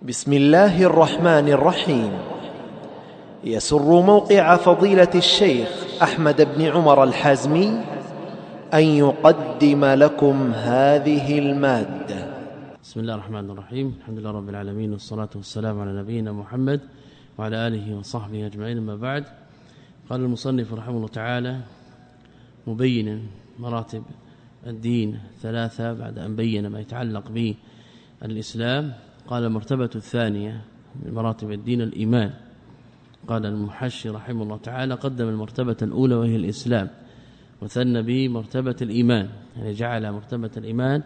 بسم الله الرحمن الرحيم. يسر موقع فضيلة الشيخ أحمد بن عمر الحازمي أن يقدم لكم هذه المادة. بسم الله الرحمن الرحيم. الحمد لله رب العالمين والصلاة والسلام على نبينا محمد وعلى آله وصحبه أجمعين. أما بعد قال المصنف رحمه الله تعالى مبينا مراتب الدين ثلاثة بعد أن بين ما يتعلق به الاسلام قال المرتبة الثانية من مراتب الدين الإيمان. قال المحشي رحمه الله تعالى قدم المرتبة الأولى وهي الإسلام وثنى به مرتبة الإيمان يعني جعل مرتبة الإيمان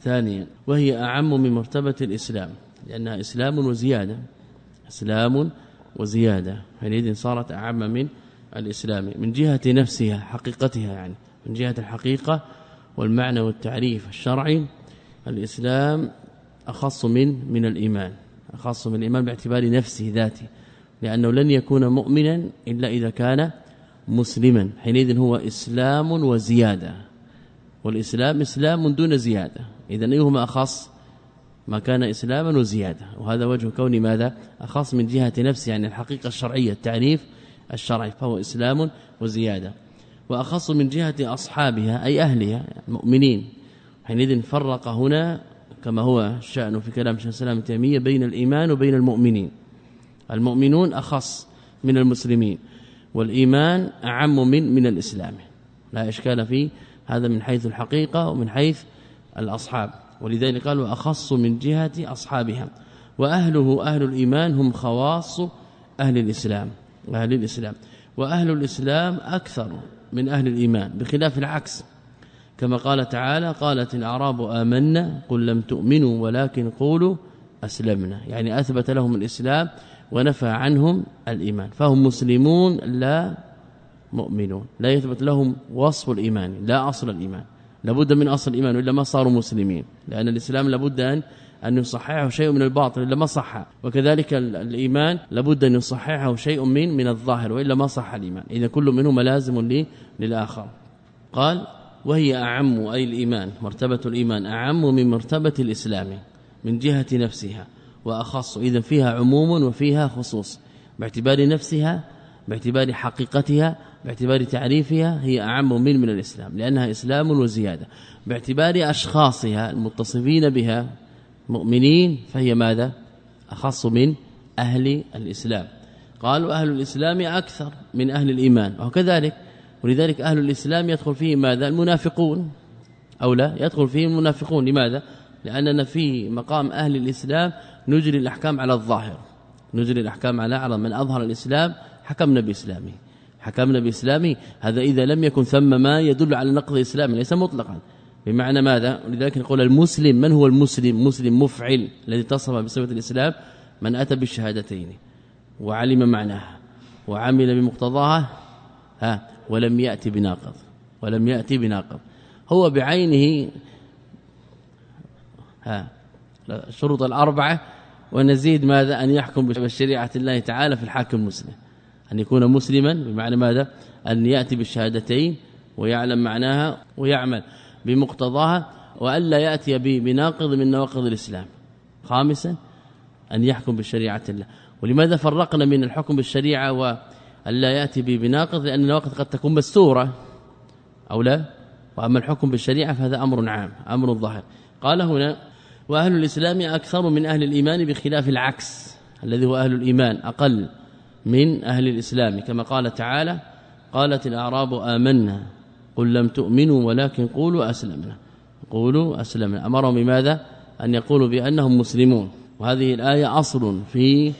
ثانيا وهي أعم من مرتبة الإسلام لأنها إسلام وزيادة إسلام وزيادة حينئذ صارت أعم من الإسلام من جهة نفسها حقيقتها يعني من جهة الحقيقة والمعنى والتعريف الشرعي الإسلام أخص من من الإيمان أخص من الإيمان باعتبار نفسه ذاته لأنه لن يكون مؤمنا إلا إذا كان مسلما. حينئذ هو إسلام وزيادة والإسلام إسلام دون زيادة. إذا أيهما أخص؟ ما كان إسلاما وزيادة. وهذا وجه كون ماذا؟ أخص من جهة نفسه يعني الحقيقة الشرعية التعريف الشرعي فهو إسلام وزيادة. وأخص من جهة أصحابها أي أهلها المؤمنين. حينئذ فرق هنا كما هو الشأن في كلام شيخ الإسلام تيمية بين الإيمان وبين المؤمنين. المؤمنون أخص من المسلمين والإيمان أعم من من الإسلام. لا إشكال فيه هذا من حيث الحقيقة ومن حيث الأصحاب. ولذلك قالوا أخص من جهة أصحابها. وأهله أهل الإيمان هم خواص أهل الإسلام أهل الإسلام. وأهل الإسلام أكثر من أهل الإيمان بخلاف العكس. كما قال تعالى قالت الأعراب آمنا قل لم تؤمنوا ولكن قولوا أسلمنا. يعني أثبت لهم الإسلام ونفى عنهم الإيمان. فهم مسلمون لا مؤمنون. لا يثبت لهم وصف الإيمان لا أصل الإيمان. لابد من أصل الإيمان الا ما صاروا مسلمين. لأن الإسلام لابد ان أن يصححه شيء من الباطل إلا ما صح. وكذلك الإيمان لابد أن يصححه شيء من من الظاهر وإلا ما صح الإيمان. إذا كل منهما لازم للآخر. قال وهي أعم أي الإيمان مرتبة الإيمان أعم من مرتبة الإسلام من جهة نفسها وأخص إذا فيها عموم وفيها خصوص باعتبار نفسها باعتبار حقيقتها باعتبار تعريفها هي أعم من من الإسلام لأنها إسلام وزيادة. باعتبار أشخاصها المتصفين بها مؤمنين فهي ماذا؟ أخص من أهل الإسلام. قالوا أهل الإسلام أكثر من أهل الإيمان وكذلك ولذلك أهل الإسلام يدخل فيه ماذا؟ المنافقون. أو لا؟ يدخل فيه المنافقون. لماذا؟ لأننا في مقام أهل الإسلام نجري الأحكام على الظاهر. نجري الأحكام على على من أظهر الإسلام حكمنا بإسلامه. حكمنا بإسلامه. هذا إذا لم يكن ثم ما يدل على نقض الإسلام ليس مطلقا. بمعنى ماذا؟ ولذلك نقول المسلم من هو المسلم؟ مسلم مفعل الذي اتصف بصفة الإسلام. من أتى بالشهادتين وعلم معناها وعمل بمقتضاها. ها؟ ولم يأتي بناقض ولم يأتي بناقض. هو بعينه ها الشروط الأربعة ونزيد ماذا؟ أن يحكم بشريعة الله تعالى في الحاكم المسلم. أن يكون مسلما بمعنى ماذا؟ أن يأتي بالشهادتين ويعلم معناها ويعمل بمقتضاها والا يأتي بناقض من نواقض الإسلام. خامسا أن يحكم بشريعة الله. ولماذا فرقنا من الحكم بالشريعة و ألا يأتي بناقض لأن النواقض قد تكون مستورة أو لا؟ وأما الحكم بالشريعة فهذا أمر عام أمر ظاهر. قال هنا وأهل الإسلام أكثر من أهل الإيمان بخلاف العكس الذي هو أهل الإيمان أقل من أهل الإسلام. كما قال تعالى قالت الأعراب آمنا قل لم تؤمنوا ولكن قولوا أسلمنا. قولوا أسلمنا. أمرهم بماذا؟ أن يقولوا بأنهم مسلمون. وهذه الآية أصل في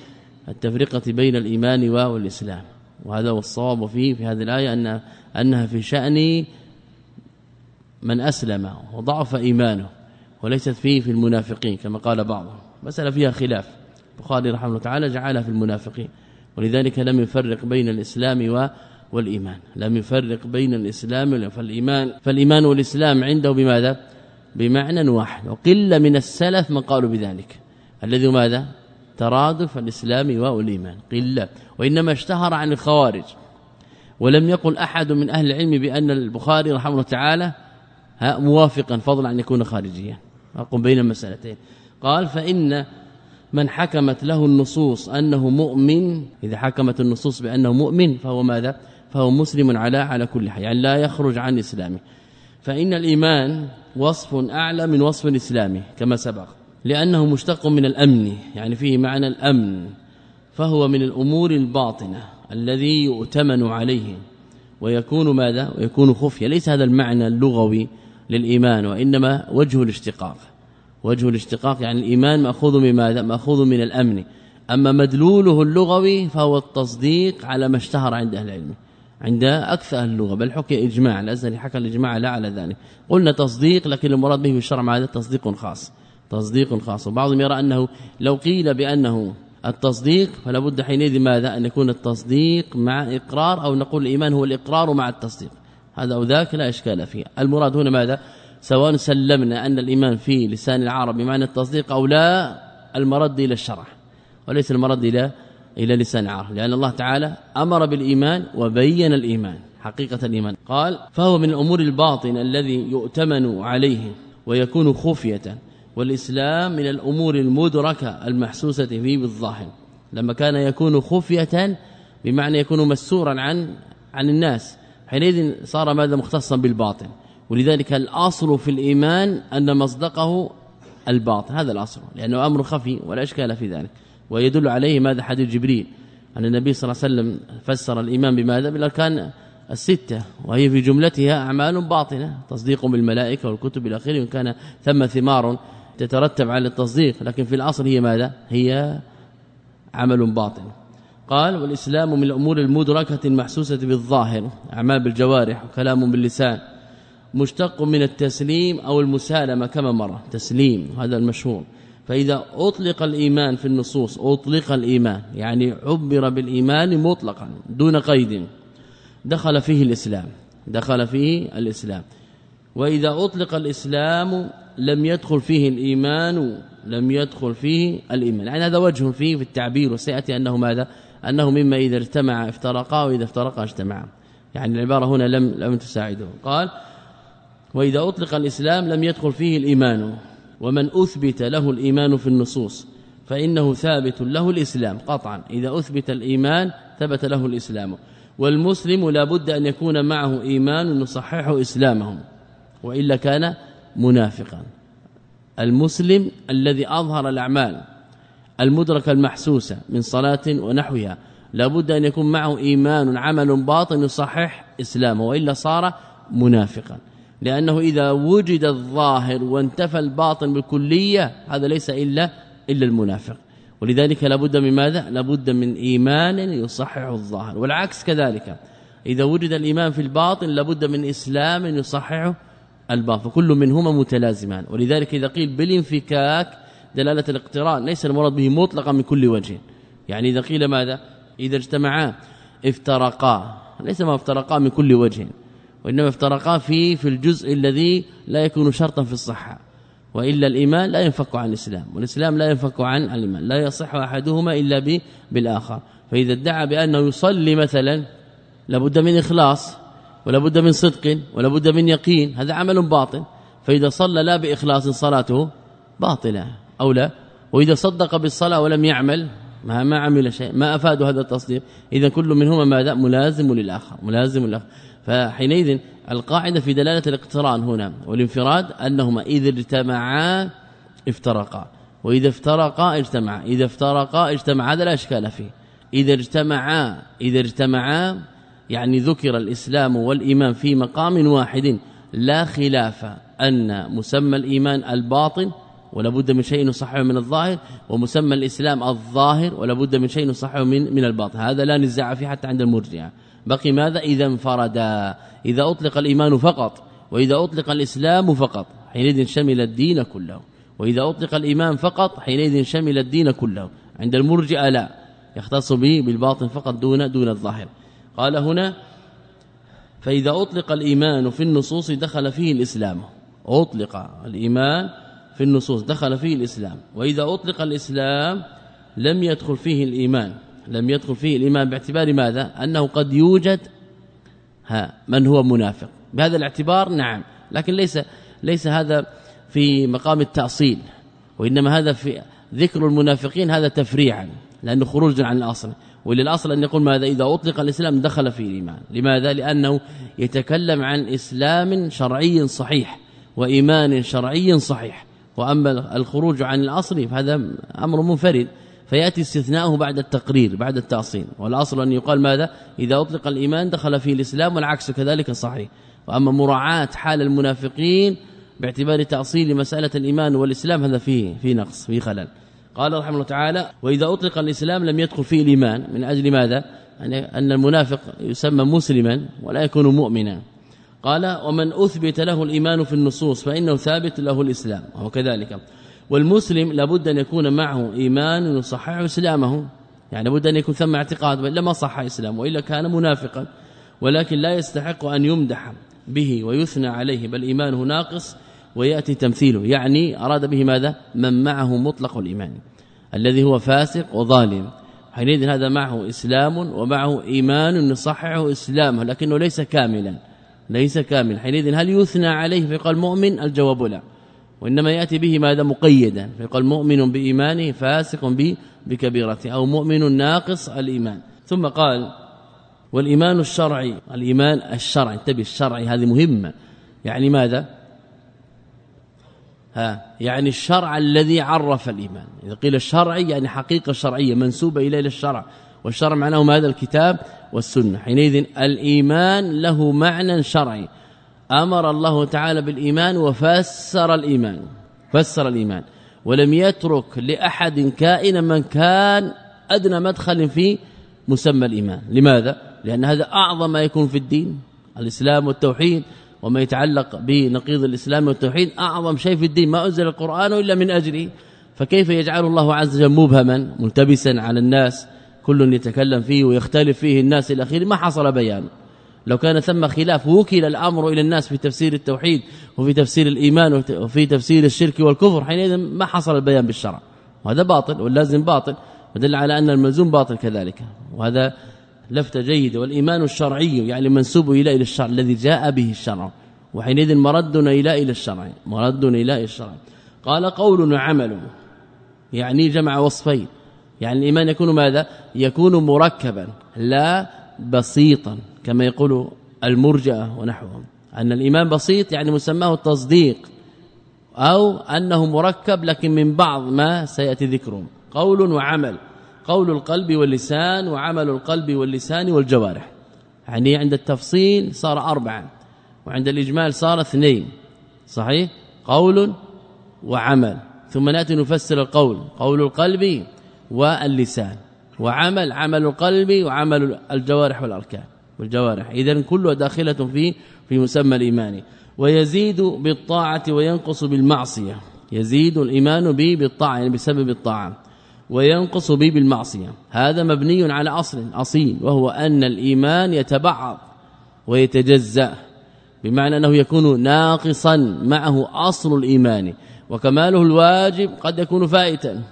التفرقة بين الإيمان والإسلام. وهذا هو الصواب فيه في هذه الآية ان أنها في شأن من أسلم وضعف إيمانه وليست فيه في المنافقين كما قال بعضهم. مسألة فيها خلاف. البخاري رحمه الله تعالى جعلها في المنافقين. ولذلك لم يفرق بين الإسلام والإيمان. لم يفرق بين الإسلام فالايمان فالإيمان والإسلام عنده بماذا؟ بمعنى واحد. وقل من السلف من قالوا بذلك. الذي ماذا؟ ترادف الإسلام والايمان قله وإنما اشتهر عن الخوارج. ولم يقل أحد من أهل العلم بأن البخاري رحمه الله تعالى موافقا فضلا أن يكون خارجيا. أقوم بين المسألتين. قال فإن من حكمت له النصوص أنه مؤمن إذا حكمت النصوص بأنه مؤمن فهو ماذا؟ فهو مسلم على على كل حال. يعني لا يخرج عن إسلامه. فإن الإيمان وصف أعلى من وصف الإسلام كما سبق. لأنه مشتق من الأمن يعني فيه معنى الأمن فهو من الأمور الباطنة الذي يؤتمن عليه ويكون ماذا؟ ويكون خفيا ليس هذا المعنى اللغوي للإيمان وإنما وجه الاشتقاق. وجه الاشتقاق يعني الإيمان مأخوذ من ماذا؟ مأخوذ من الأمن. أما مدلوله اللغوي فهو التصديق على ما اشتهر عند أهل العلم عند أكثر اللغة بل حكي إجماع الازهري حكى الإجماع لا على ذلك. قلنا تصديق لكن المراد به في الشرع ماذا تصديق خاص. تصديق خاص. وبعضهم يرى أنه لو قيل بأنه التصديق فلا بد حينئذ ماذا؟ أن يكون التصديق مع إقرار أو نقول الإيمان هو الإقرار مع التصديق. هذا أو ذاك لا إشكال فيه المراد هنا ماذا؟ سواء سلمنا أن الإيمان في لسان العرب بمعنى التصديق أو لا المرد إلى الشرع. وليس المرد إلى إلى لسان العرب لأن الله تعالى أمر بالإيمان وبين الإيمان حقيقة الإيمان. قال فهو من الأمور الباطنة الذي يؤتمن عليه ويكون خفية. والإسلام من الأمور المدركة المحسوسة فيه بالظاهر لما كان يكون خفية بمعنى يكون مسورا عن عن الناس حينئذ صار ماذا؟ مختصا بالباطن. ولذلك الأصل في الإيمان أن مصدقه الباطن هذا الأصل لأنه أمر خفي ولا إشكال في ذلك. ويدل عليه ماذا؟ حديث جبريل أن النبي صلى الله عليه وسلم فسر الإيمان بماذا؟ بالأركان الستة وهي في جملتها أعمال باطنة تصديق بالملائكة والكتب إلى آخره وإن كان ثم ثمار تترتب على التصديق لكن في الأصل هي ماذا؟ هي عمل باطن قال والإسلام من الأمور المدركة المحسوسة بالظاهر أعمال بالجوارح وكلام باللسان مشتق من التسليم أو المسالمة كما مر. تسليم هذا المشهور. فإذا أطلق الإيمان في النصوص أطلق الإيمان يعني عبر بالإيمان مطلقا دون قيد دخل فيه الإسلام دخل فيه الإسلام. وإذا أطلق الإسلام لم يدخل فيه الإيمان لم يدخل فيه الإيمان. يعني هذا وجه فيه في التعبير وسيأتي أنه ماذا؟ أنه مما إذا اجتمع افترقا وإذا افترقا اجتمعا. يعني العبارة هنا لم لم تساعده. قال وإذا أطلق الإسلام لم يدخل فيه الإيمان ومن أثبت له الإيمان في النصوص فإنه ثابت له الإسلام قطعا. إذا أثبت الإيمان ثبت له الإسلام. والمسلم لا بد أن يكون معه إيمان يصحح إسلامه وإلا كان منافقا. المسلم الذي أظهر الأعمال المدركة المحسوسة من صلاة ونحوها لا بد أن يكون معه إيمان عمل باطن يصحح إسلامه وإلا صار منافقا. لأنه إذا وجد الظاهر وانتفى الباطن بالكلية هذا ليس إلا إلا المنافق. ولذلك لابد من ماذا؟ لابد من إيمان يصحح الظاهر. والعكس كذلك إذا وجد الإيمان في الباطن لابد من إسلام يصحح الباطن فكل منهما متلازمان. ولذلك إذا قيل بالانفكاك دلالة الاقتران ليس المراد به مطلقا من كل وجه. يعني إذا قيل ماذا؟ إذا اجتمعا افترقا. ليس ما افترقا من كل وجه. وإنما افترقا في في الجزء الذي لا يكون شرطا في الصحة. وإلا الإيمان لا ينفك عن الإسلام. والإسلام لا ينفك عن الإيمان. لا يصح أحدهما إلا بالآخر. فإذا ادعى بأنه يصلي مثلا لابد من إخلاص. ولا بد من صدق ولا بد من يقين. هذا عمل باطل. فإذا صلى لا بإخلاص صلاته باطلة. أو لا. وإذا صدق بالصلاة ولم يعمل ما ما عمل شيء. ما أفاد هذا التصديق. إذا كل منهما ماذا؟ ملازم للآخر. ملازم للآخر. فحينئذ القاعدة في دلالة الاقتران هنا والانفراد أنهما إذا اجتمعا افترقا. وإذا افترقا اجتمعا. إذا افترقا اجتمعا. هذا لا إشكال فيه. إذا اجتمعا إذا اجتمعا يعني ذكر الإسلام والإيمان في مقام واحد لا خلاف أن مسمى الإيمان الباطن ولا بد من شيء يصححه من الظاهر ومسمى الإسلام الظاهر ولا بد من شيء يصححه من من الباطن. هذا لا نزاع فيه حتى عند المرجئه بقي ماذا؟ إذا انفردا. إذا أطلق الإيمان فقط وإذا أطلق الإسلام فقط حينئذ شمل الدين كله. وإذا أطلق الإيمان فقط حينئذ شمل الدين كله. عند المرجئه لا يختص به بالباطن فقط دون دون الظاهر. قال هنا فإذا أطلق الإيمان في النصوص دخل فيه الإسلام. أطلق الإيمان في النصوص دخل فيه الإسلام. وإذا أطلق الإسلام لم يدخل فيه الإيمان. لم يدخل فيه الإيمان باعتبار ماذا؟ أنه قد يوجد ها من هو منافق. بهذا الاعتبار نعم لكن ليس ليس هذا في مقام التأصيل. وإنما هذا في ذكر المنافقين هذا تفريعا لأنه خروج عن الأصل. وللأصل أن يقول ماذا؟ إذا أطلق الإسلام دخل في الإيمان. لماذا؟ لأنه يتكلم عن إسلام شرعي صحيح وإيمان شرعي صحيح. وأما الخروج عن الأصل فهذا أمر منفرد. فيأتي استثناءه بعد التقرير بعد التأصيل. والأصل أن يقال ماذا؟ إذا أطلق الإيمان دخل فيه الإسلام والعكس كذلك صحيح. وأما مراعاة حال المنافقين باعتبار تأصيل مسألة الإيمان والإسلام هذا فيه في نقص في خلل. قال رحمه الله تعالى وإذا أطلق الإسلام لم يدخل فيه الإيمان. من أجل ماذا؟ يعني أن المنافق يسمى مسلما ولا يكون مؤمنا. قال ومن أثبت له الإيمان في النصوص فإنه ثابت له الإسلام. وهو كذلك. والمسلم لابد أن يكون معه إيمان يصحح إسلامه. يعني لابد أن يكون ثم اعتقاد والا ما صح إسلامه وإلا كان منافقا. ولكن لا يستحق أن يمدح به ويثنى عليه بل إيمانه ناقص ويأتي تمثيله. يعني أراد به ماذا؟ من معه مطلق الإيمان الذي هو فاسق وظالم. حينئذ هذا معه إسلام ومعه إيمان يصححه إسلامه لكنه ليس كاملا ليس كامل حينئذ هل يثنى عليه فيقال مؤمن؟ الجواب لا. وإنما يأتي به ماذا؟ مقيدا. فيقال مؤمن بإيمانه فاسق بكبيرته أو مؤمن ناقص الإيمان. ثم قال والإيمان الشرعي الإيمان الشرعي. انتبه الشرعي هذه مهمة. يعني ماذا؟ ها يعني الشرع الذي عرف الإيمان. إذا قيل الشرعي يعني حقيقة شرعية منسوبة إلى الشرع. والشرع معناه ماذا الكتاب والسنة. حينئذ الإيمان له معنى شرعي. أمر الله تعالى بالإيمان وفسر الإيمان. فسر الإيمان. ولم يترك لأحد كائنا من كان أدنى مدخل في مسمى الإيمان. لماذا؟ لأن هذا أعظم ما يكون في الدين. الإسلام والتوحيد. وما يتعلق بنقيض الإسلام والتوحيد أعظم شيء في الدين ما أنزل القرآن إلا من أجله. فكيف يجعل الله عز وجل مبهما ملتبسا على الناس كل يتكلم فيه ويختلف فيه الناس إلى آخره؟ ما حصل بيان. لو كان ثم خلاف وكل الأمر إلى الناس في تفسير التوحيد وفي تفسير الإيمان وفي تفسير الشرك والكفر حينئذ ما حصل البيان بالشرع. وهذا باطل واللازم باطل ودل على أن الملزوم باطل كذلك. وهذا لفته جيده والإيمان الشرعي يعني منسوب إلى إلى الشرع الذي جاء به الشرع. وحينئذ مردنا إلى إلى الشرع مردنا إلى الشرع. قال قول وعمل يعني جمع وصفين. يعني الإيمان يكون ماذا؟ يكون مركبا لا بسيطا كما يقول المرجئة ونحوهم. أن الإيمان بسيط يعني مسماه التصديق أو أنه مركب لكن من بعض ما سيأتي ذكره قول وعمل. قول القلب واللسان وعمل القلب واللسان والجوارح. يعني عند التفصيل صار أربعة وعند الإجمال صار اثنين. صحيح؟ قول وعمل. ثم نأتي نفسر القول. قول القلب واللسان. وعمل عمل القلب وعمل الجوارح والأركان والجوارح. اذا كلها داخلة في في مسمى الإيمان. ويزيد بالطاعة وينقص بالمعصية. يزيد الإيمان به بالطاعة يعني بسبب الطاعة. وينقص به بالمعصية. هذا مبني على أصل أصيل وهو أن الإيمان يتبعض ويتجزأ بمعنى أنه يكون ناقصا معه أصل الإيمان. وكماله الواجب قد يكون فائتا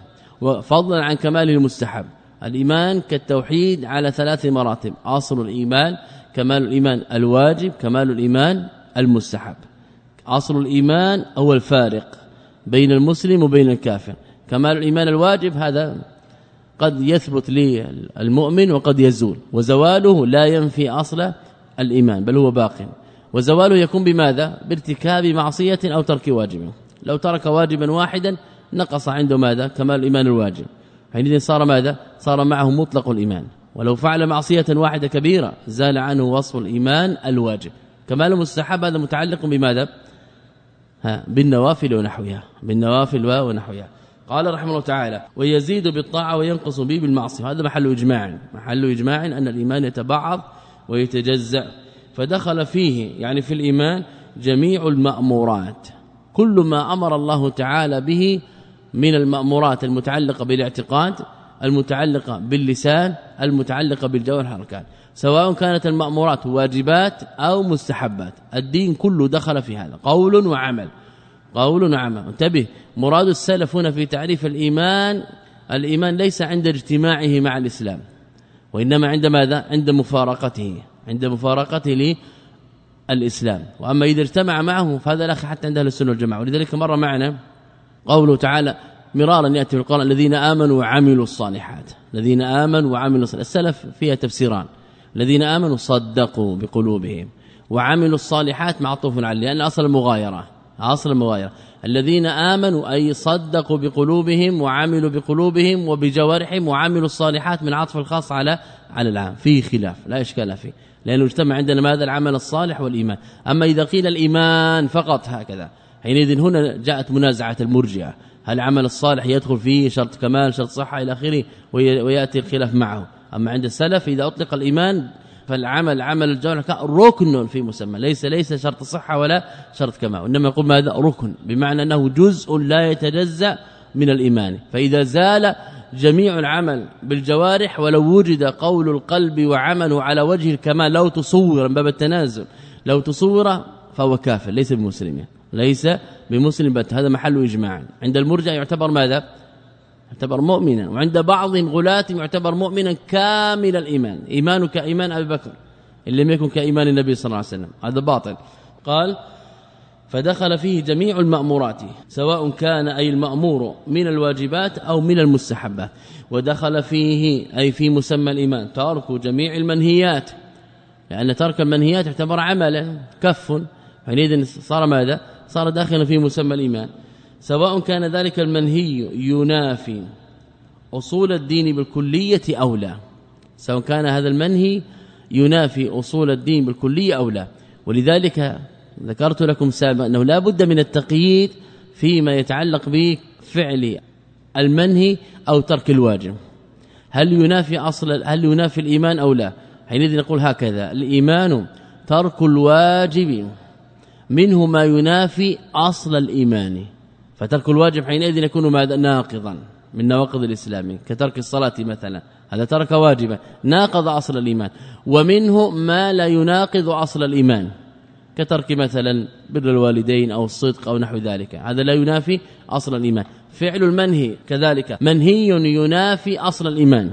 وفضلا عن كماله المستحب. الإيمان كالتوحيد على ثلاث مراتب أصل الإيمان كمال الإيمان الواجب كمال الإيمان المستحب. أصل الإيمان هو الفارق بين المسلم وبين الكافر. كمال الإيمان الواجب هذا قد يثبت للمؤمن وقد يزول. وزواله لا ينفي أصل الإيمان بل هو باق. وزواله يكون بماذا؟ بارتكاب معصية أو ترك واجب. لو ترك واجبا واحدا نقص عنده ماذا؟ كمال الإيمان الواجب. حينئذ صار ماذا؟ صار معه مطلق الإيمان. ولو فعل معصية واحدة كبيرة زال عنه وصف الإيمان الواجب. كمال المستحب هذا متعلق بماذا؟ ها بالنوافل ونحوها. بالنوافل ونحوها. قال رحمه الله تعالى ويزيد بالطاعة وينقص به بالمعصية. هذا محل إجماع. محل إجماع أن الإيمان يتبعض ويتجزأ. فدخل فيه يعني في الإيمان جميع المأمورات. كل ما أمر الله تعالى به من المأمورات المتعلقة بالاعتقاد المتعلقة باللسان المتعلقة بالجوارح والاركان سواء كانت المأمورات واجبات أو مستحبات. الدين كله دخل في هذا قول وعمل. قول وعمل انتبه مراد السلف هنا في تعريف الإيمان الإيمان ليس عند اجتماعه مع الإسلام وإنما عند ماذا؟ عند مفارقته عند مفارقته للإسلام. وأما إذا اجتمع معه فهذا لا حتى عند أهل السنة والجماعة. ولذلك مر معنا قوله تعالى مرارا يأتي في القرآن الذين آمنوا وعملوا الصالحات. الذين آمنوا وعملوا الصالحات. السلف فيها تفسيران. الذين آمنوا صدقوا بقلوبهم وعملوا الصالحات معطوف عليه لأن اصل المغايرة. اصل المغايرة. الذين آمنوا أي صدقوا بقلوبهم وعملوا بقلوبهم وبجوارحهم وعملوا الصالحات من عطف الخاص على على العام. فيه خلاف لا إشكال فيه لأنه اجتمع عندنا ماذا؟ العمل الصالح والإيمان. أما إذا قيل الإيمان فقط هكذا. حينئذ هنا جاءت منازعة المرجئة. هل العمل الصالح يدخل فيه شرط كمال شرط صحة إلى آخره ويأتي الخلاف معه. أما عند السلف إذا أطلق الإيمان فالعمل عمل الجوارح ركن في مسمى. ليس ليس شرط صحة ولا شرط كمال وانما يقول ماذا؟ ركن. بمعنى أنه جزء لا يتجزأ من الإيمان. فإذا زال جميع العمل بالجوارح ولو وجد قول القلب وعمله على وجه الكمال لو تصور باب التنازل لو تصور فهو كافر ليس بمسلم ليس بمسلم هذا محل إجماع. عند المرجع يعتبر ماذا؟ يعتبر مؤمنا. وعند بعض غلاة يعتبر مؤمنا كامل الإيمان. إيمانه كإيمان أبي بكر إن لم يكن كإيمان النبي صلى الله عليه وسلم. هذا باطل. قال فدخل فيه جميع المأمورات سواء كان أي المأمور من الواجبات أو من المستحبات ودخل فيه أي في مسمى الإيمان ترك جميع المنهيات. لأن ترك المنهيات يعتبر عملا كف. حينئذ صار ماذا؟ صار داخلا في مسمى الإيمان. سواء كان ذلك المنهي ينافي أصول الدين بالكلية أو لا. سواء كان هذا المنهي ينافي أصول الدين بالكلية أو لا. ولذلك ذكرت لكم سابقا أنه لا بد من التقييد فيما يتعلق بفعل المنهي أو ترك الواجب. هل ينافي أصل هل ينافي الإيمان أو لا؟ حينئذ نقول هكذا. الإيمان ترك الواجب منه ما ينافي أصل الإيمان. فترك الواجب حينئذ يكون ماذا؟ ناقضا من نواقض الإسلام كترك الصلاة مثلا هذا ترك واجبا ناقض أصل الإيمان. ومنه ما لا يناقض أصل الإيمان كترك مثلا بر الوالدين أو الصدق أو نحو ذلك. هذا لا ينافي أصل الإيمان. فعل المنهي كذلك منهي ينافي أصل الإيمان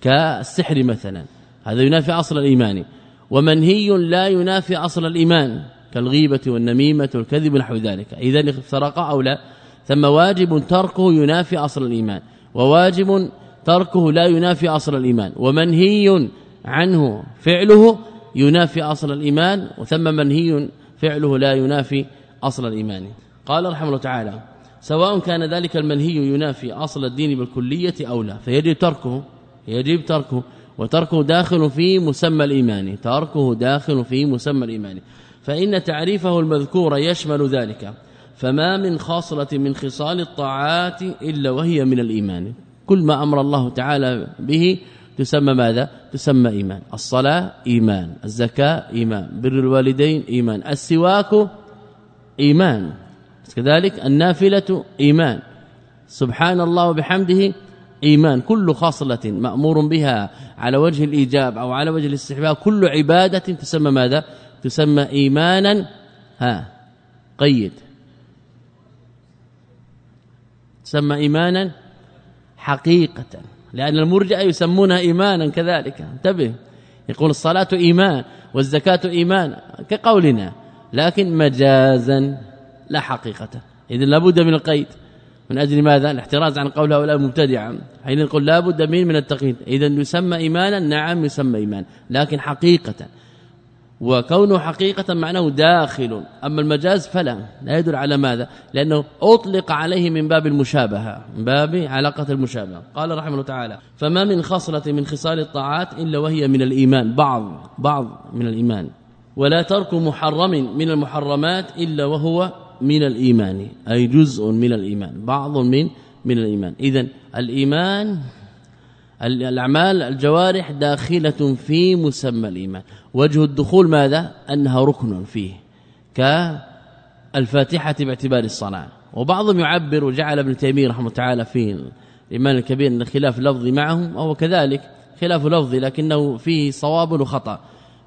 كالسحر مثلا هذا ينافي أصل الإيمان. ومنهي لا ينافي أصل الإيمان كالغيبة والنميمة والكذب نحو ذلك. إذا افترق أو لا ثم واجب تركه ينافي أصل الإيمان. وواجب تركه لا ينافي أصل الإيمان. ومنهي عنه فعله ينافي أصل الإيمان. وثم منهي فعله لا ينافي أصل الإيمان. قال رحمه الله تعالى سواء كان ذلك المنهي ينافي أصل الدين بالكلية أو لا فيجب تركه يجب تركه وتركه داخل في مسمى الإيمان. تركه داخل في مسمى الإيمان. فإن تعريفه المذكور يشمل ذلك. فما من خاصلة من خصال الطاعات إلا وهي من الإيمان. كل ما أمر الله تعالى به تسمى ماذا؟ تسمى إيمان. الصلاة إيمان الزكاة إيمان بر الوالدين إيمان السواك إيمان. كذلك النافلة إيمان. سبحان الله وبحمده إيمان. كل خاصلة مأمور بها على وجه الإيجاب أو على وجه الاستحباب كل عبادة تسمى ماذا؟ تسمى إيمانا. ها قيد. تسمى إيمانا حقيقة لأن المرجئة يسمونها إيمانا كذلك. انتبه يقول الصلاة إيمان والزكاة إيمان كقولنا لكن مجازا لا حقيقة. اذا لابد من القيد. من أجل ماذا؟ الاحتراز عن قول هؤلاء المبتدعه حين نقول لابد من من التقييد. اذا يسمى إيمانا نعم يسمى إيمان لكن حقيقة. وكونه حقيقة معناه داخل. أما المجاز فلا لا يدل على ماذا؟ لأنه أطلق عليه من باب المشابهة من باب علاقة المشابهة. قال رحمه الله تعالى فما من خصلة من خصال الطاعات إلا وهي من الإيمان. بعض بعض من الإيمان. ولا ترك محرم من المحرمات إلا وهو من الإيمان. أي جزء من الإيمان بعض من من الإيمان. إذا الإيمان الأعمال الجوارح داخلة في مسمى الإيمان. وجه الدخول ماذا؟ أنها ركن فيه كالفاتحة باعتبار الصلاة. وبعضهم يعبر وجعل ابن تيمية رحمه تعالى في الإيمان الكبير أن خلاف لفظي معهم وهو كذلك خلاف لفظي لكنه فيه صواب وخطأ.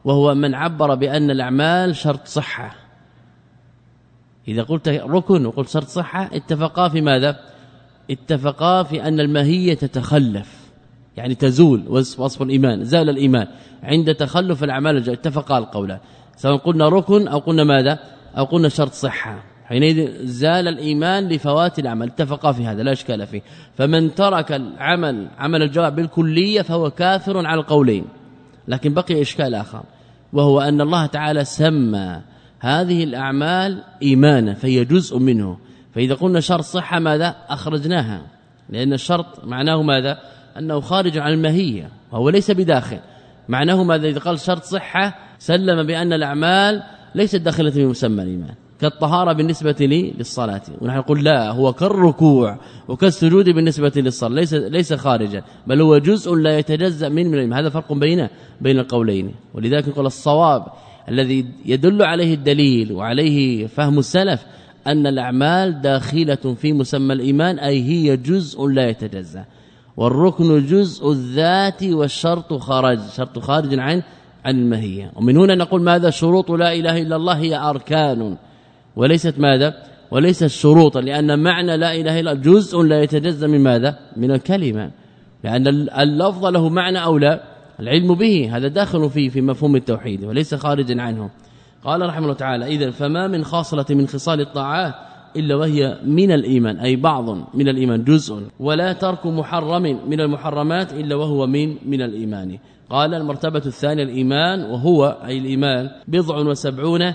وهو من عبر بأن الأعمال شرط صحة. إذا قلت ركن وقلت شرط صحة اتفقا في ماذا؟ اتفقا في أن الماهية تتخلف. يعني تزول وصف الإيمان زال الإيمان عند تخلف الأعمال اتفق القولان سواء قلنا ركن أو قلنا ماذا؟ أو قلنا شرط صحة. حينئذ زال الإيمان لفوات العمل اتفقا في هذا لا إشكال فيه. فمن ترك العمل عمل الجواب بالكلية فهو كافر على القولين. لكن بقي إشكال آخر وهو أن الله تعالى سمى هذه الأعمال إيمانا فهي جزء منه. فإذا قلنا شرط صحة ماذا؟ أخرجناها. لأن الشرط معناه ماذا؟ أنه خارج عن الماهية وهو ليس بداخل. معناه ماذا؟ إذا قال شرط صحة سلم بأن الأعمال ليست داخلة في مسمى الإيمان كالطهارة بالنسبة لي للصلاة. ونحن نقول لا هو كالركوع وكالسجود بالنسبة للصلاة ليس ليس خارجا بل هو جزء لا يتجزأ من من هذا فرق بين بين القولين. ولذلك نقول الصواب الذي يدل عليه الدليل وعليه فهم السلف أن الأعمال داخلة في مسمى الإيمان أي هي جزء لا يتجزأ. والركن جزء الذات والشرط خارج شرط خارج عن عن المهية. ومن هنا نقول ماذا؟ شروط لا إله إلا الله هي أركان. وليست ماذا؟ وليست شروطا لأن معنى لا إله إلا جزء لا يتجزأ من ماذا؟ من الكلمة. لأن اللفظ له معنى أو لا؟ العلم به هذا داخل فيه في مفهوم التوحيد وليس خارجا عنه. قال رحمه الله تعالى اذا فما من خاصلة من خصال الطاعات إلا وهي من الإيمان أي بعض من الإيمان جزء. ولا ترك محرم من المحرمات إلا وهو من من الإيمان. قال المرتبة الثانية الإيمان وهو أي الإيمان بضع وسبعون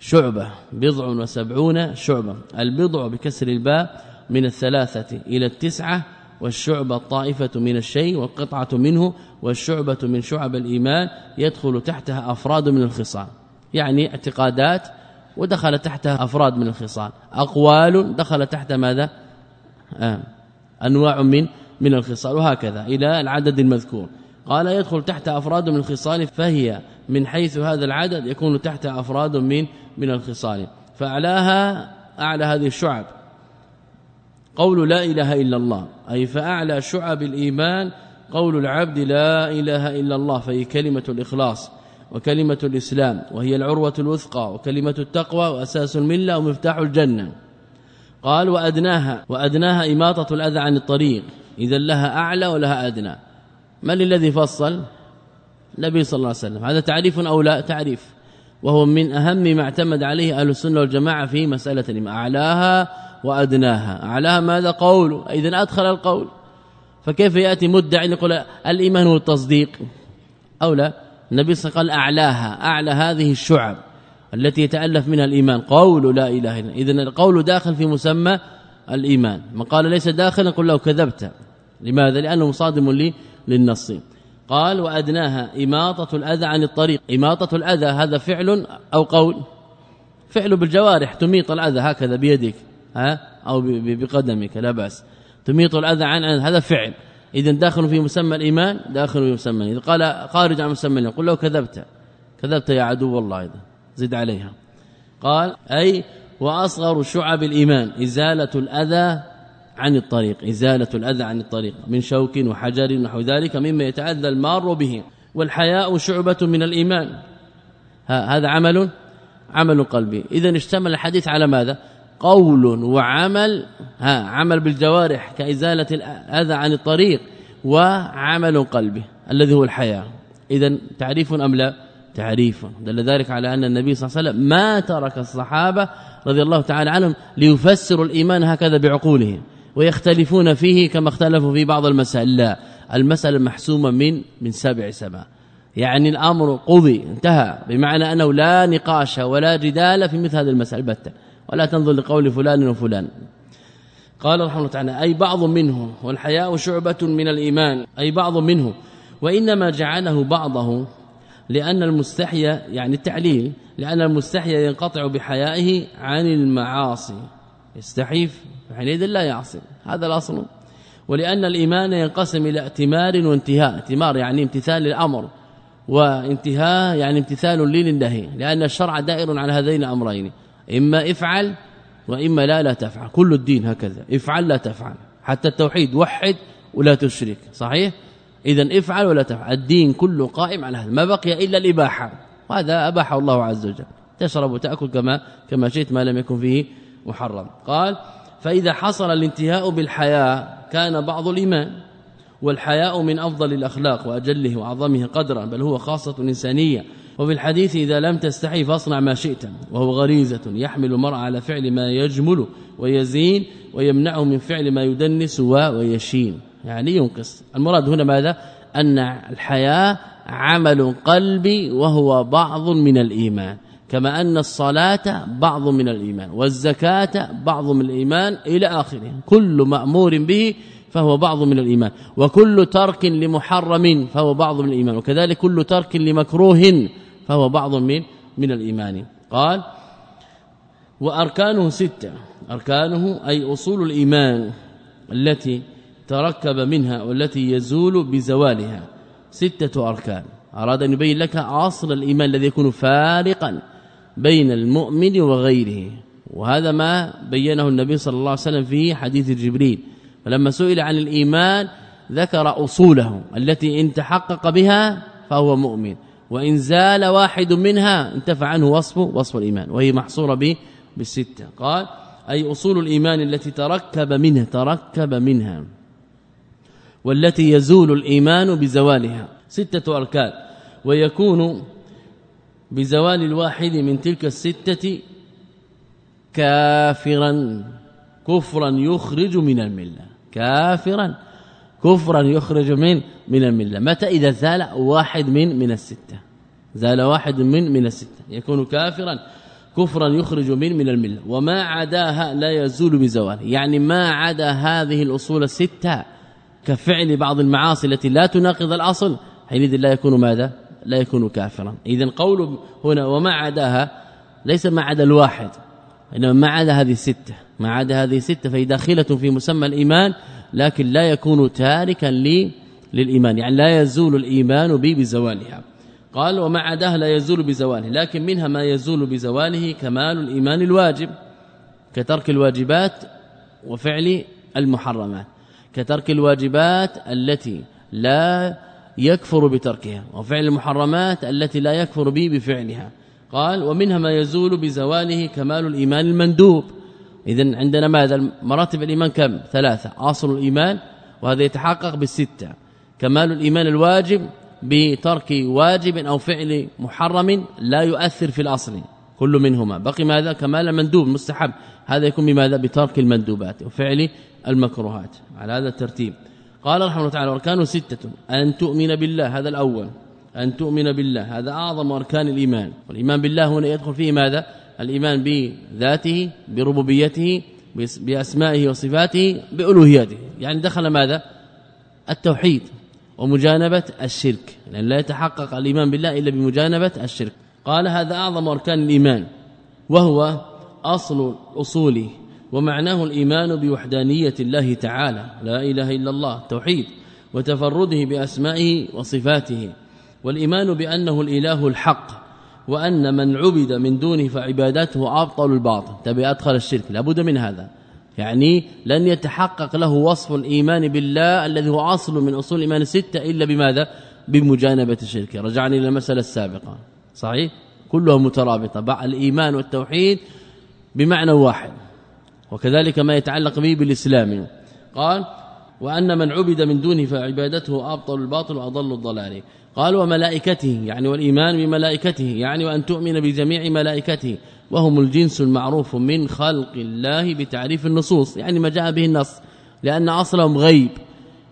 شعبة. بضع وسبعون شعبة. البضع بكسر الباء من الثلاثة إلى التسعة والشعبة الطائفة من الشيء والقطعة منه والشعبة من شعب الإيمان يدخل تحتها أفراد من الخصال. يعني اعتقادات ودخل تحتها أفراد من الخصال. أقوال دخل تحت ماذا؟ آه. أنواع من من الخصال وهكذا إلى العدد المذكور. قال يدخل تحت أفراد من الخصال فهي من حيث هذا العدد يكون تحت أفراد من من الخصال. فأعلاها أعلى هذه الشعب. قول لا إله إلا الله أي فأعلى شعب الإيمان قول العبد لا إله إلا الله فهي كلمة الإخلاص. وكلمة الإسلام وهي العروة الوثقى وكلمة التقوى وأساس الملة ومفتاح الجنة. قال وأدناها وأدناها إماطة الأذى عن الطريق. إذا لها أعلى ولها أدنى. من الذي فصل؟ النبي صلى الله عليه وسلم. هذا تعريف أو لا؟ تعريف. وهو من أهم ما اعتمد عليه أهل السنة والجماعة في مسألة الإيمان. أعلاها وأدناها. أعلاها ماذا؟ قول. اذا أدخل القول. فكيف يأتي مدعي يقول الإيمان هو التصديق أو لا؟ النبي صلى الله عليه وسلم قال أعلاها أعلى هذه الشعب التي يتألف منها الإيمان. قول لا إله إلا اذا القول داخل في مسمى الإيمان. من قال ليس داخلا نقول له كذبت. لماذا؟ لأنه مصادم لي للنص. قال وأدناها إماطة الأذى عن الطريق. إماطة الأذى هذا فعل أو قول؟ فعل بالجوارح. تميط الأذى هكذا بيدك ها؟ أو بقدمك لا بأس. تميط الأذى عن هذا فعل. اذا داخل في مسمى الإيمان داخل في مسمى اذا قال خارج عن مسمى الإيمان. قل له كذبت. كذبت يا عدو الله اذا زد عليها. قال أي وأصغر شعب الإيمان إزالة الأذى عن الطريق إزالة الأذى عن الطريق من شوك وحجر نحو ذلك مما يتأذى المار به. والحياء شعبة من الإيمان. هذا عمل عمل قلبي. اذا اشتمل الحديث على ماذا؟ قول وعمل ها عمل بالجوارح كإزالة الاذى عن الطريق وعمل قلبي الذي هو الحياء اذا تعريف أم لا؟ تعريف. دل ذلك على أن النبي صلى الله عليه وسلم ما ترك الصحابة رضي الله تعالى عنهم ليفسروا الإيمان هكذا بعقولهم ويختلفون فيه كما اختلفوا في بعض المسائل. لا المسألة محسومة من من سبع سماء. يعني الأمر قضي انتهى بمعنى أنه لا نقاش ولا جدال في مثل هذه المسائل. البتة ولا تنظر لقول فلان وفلان. قال رحمه الله تعالى أي بعض منه والحياء شعبة من الإيمان. أي بعض منه. وإنما جعله بعضه لأن المستحيا يعني التعليل لأن المستحيا ينقطع بحيائه عن المعاصي. يستحيف حينئذ لا يعصي. هذا الأصل. ولأن الإيمان ينقسم إلى ائتمار وانتهاء. ائتمار يعني امتثال الأمر وانتهاء يعني امتثال للنهي لأن الشرع دائر على هذين الأمرين. إما افعل وإما لا لا تفعل. كل الدين هكذا. افعل لا تفعل. حتى التوحيد وحد ولا تشرك. صحيح؟ اذا افعل ولا تفعل. الدين كله قائم على هذا. ما بقي إلا الإباحة. وهذا أباحه الله عز وجل. تشرب وتأكل كما كما شئت ما لم يكن فيه محرم. قال فإذا حصل الانتهاء بالحياء كان بعض الإيمان والحياء من أفضل الأخلاق وأجله وأعظمه قدرا بل هو خاصة إنسانية. وفي الحديث إذا لم تستحي فاصنع ما شئت وهو غريزة يحمل المرء على فعل ما يجمل ويزين ويمنعه من فعل ما يدنس ويشين. يعني ينقص. المراد هنا ماذا؟ أن الحياة عمل قلبي وهو بعض من الإيمان. كما أن الصلاة بعض من الإيمان والزكاة بعض من الإيمان إلى آخره. كل مأمور به فهو بعض من الإيمان وكل ترك لمحرم فهو بعض من الإيمان. وكذلك كل ترك لمكروه فهو بعض من من الإيمان. قال وأركانه ستة. أركانه أي أصول الإيمان التي تركب منها والتي يزول بزوالها. ستة أركان. أراد أن يبين لك أصل الإيمان الذي يكون فارقا بين المؤمن وغيره. وهذا ما بينه النبي صلى الله عليه وسلم في حديث جبريل. فلما سئل عن الإيمان ذكر أصوله التي إن تحقق بها فهو مؤمن. وإن زال واحد منها انتفع عنه وصفه وصف الإيمان وهي محصورة به بالستة قال أي أصول الإيمان التي تركب منها تركب منها والتي يزول الإيمان بزوالها. ستة أركان. ويكون بزوال الواحد من تلك الستة كافرا كفرا يخرج من الملة. كافرا. كفرا يخرج من من الملة. متى؟ إذا زال واحد من من الستة. زال واحد من من الستة. يكون كافرا. كفرا يخرج من من الملة. وما عداها لا يزول بزواله. يعني ما عدا هذه الأصول الستة كفعل بعض المعاصي التي لا تناقض الأصل. حينئذ لا يكون ماذا؟ لا يكون كافرا. اذا قول هنا وما عداها ليس ما عدا الواحد إنما ما عدا هذه الستة. ما عدا هذه الستة فهي داخلة في مسمى الإيمان. لكن لا يكون تاركا للإيمان يعني لا يزول الإيمان به بزوالها قال وما عداها لا يزول بزواله لكن منها ما يزول بزواله كمال الإيمان الواجب كترك الواجبات وفعل المحرمات كترك الواجبات التي لا يكفر بتركها وفعل المحرمات التي لا يكفر به بفعلها. قال ومنها ما يزول بزواله كمال الإيمان المندوب اذا عندنا ماذا؟ مراتب الإيمان كم؟ ثلاثة. أصل الإيمان وهذا يتحقق بالستة. كمال الإيمان الواجب بترك واجب أو فعل محرم لا يؤثر في الأصل كل منهما. بقي ماذا؟ كمال المندوب مستحب. هذا يكون بماذا؟ بترك المندوبات وفعل المكروهات. على هذا الترتيب. قال رحمه الله تعالى واركانه ستة. أن تؤمن بالله. هذا الأول. أن تؤمن بالله. هذا أعظم أركان الإيمان. والإيمان بالله هنا يدخل فيه ماذا؟ الإيمان بذاته بربوبيته بأسمائه وصفاته بألوهيته. يعني دخل ماذا؟ التوحيد ومجانبة الشرك. لأن لا يتحقق الإيمان بالله إلا بمجانبة الشرك. قال هذا أعظم أركان الإيمان وهو أصل أصوله ومعناه الإيمان بوحدانية الله تعالى. لا إله إلا الله توحيد وتفرده بأسمائه وصفاته. والإيمان بأنه الإله الحق وأن من عبد من دونه فعبادته أبطل الباطل. تبي أدخل الشرك؟ لابد من هذا. يعني لن يتحقق له وصف الإيمان بالله الذي هو أصل من أصول الإيمان الستة إلا بماذا؟ بمجانبة الشرك. رجعني إلى المسألة السابقة. صحيح؟ كلها مترابطة. بع الإيمان والتوحيد بمعنى واحد. وكذلك ما يتعلق به بالإسلام. قال وأن من عبد من دونه فعبادته أبطل الباطل وأضل الضلال. قال وملائكته يعني والإيمان بملائكته يعني وأن تؤمن بجميع ملائكته. وهم الجنس المعروف من خلق الله بتعريف النصوص يعني ما جاء به النص لأن أصلهم غيب.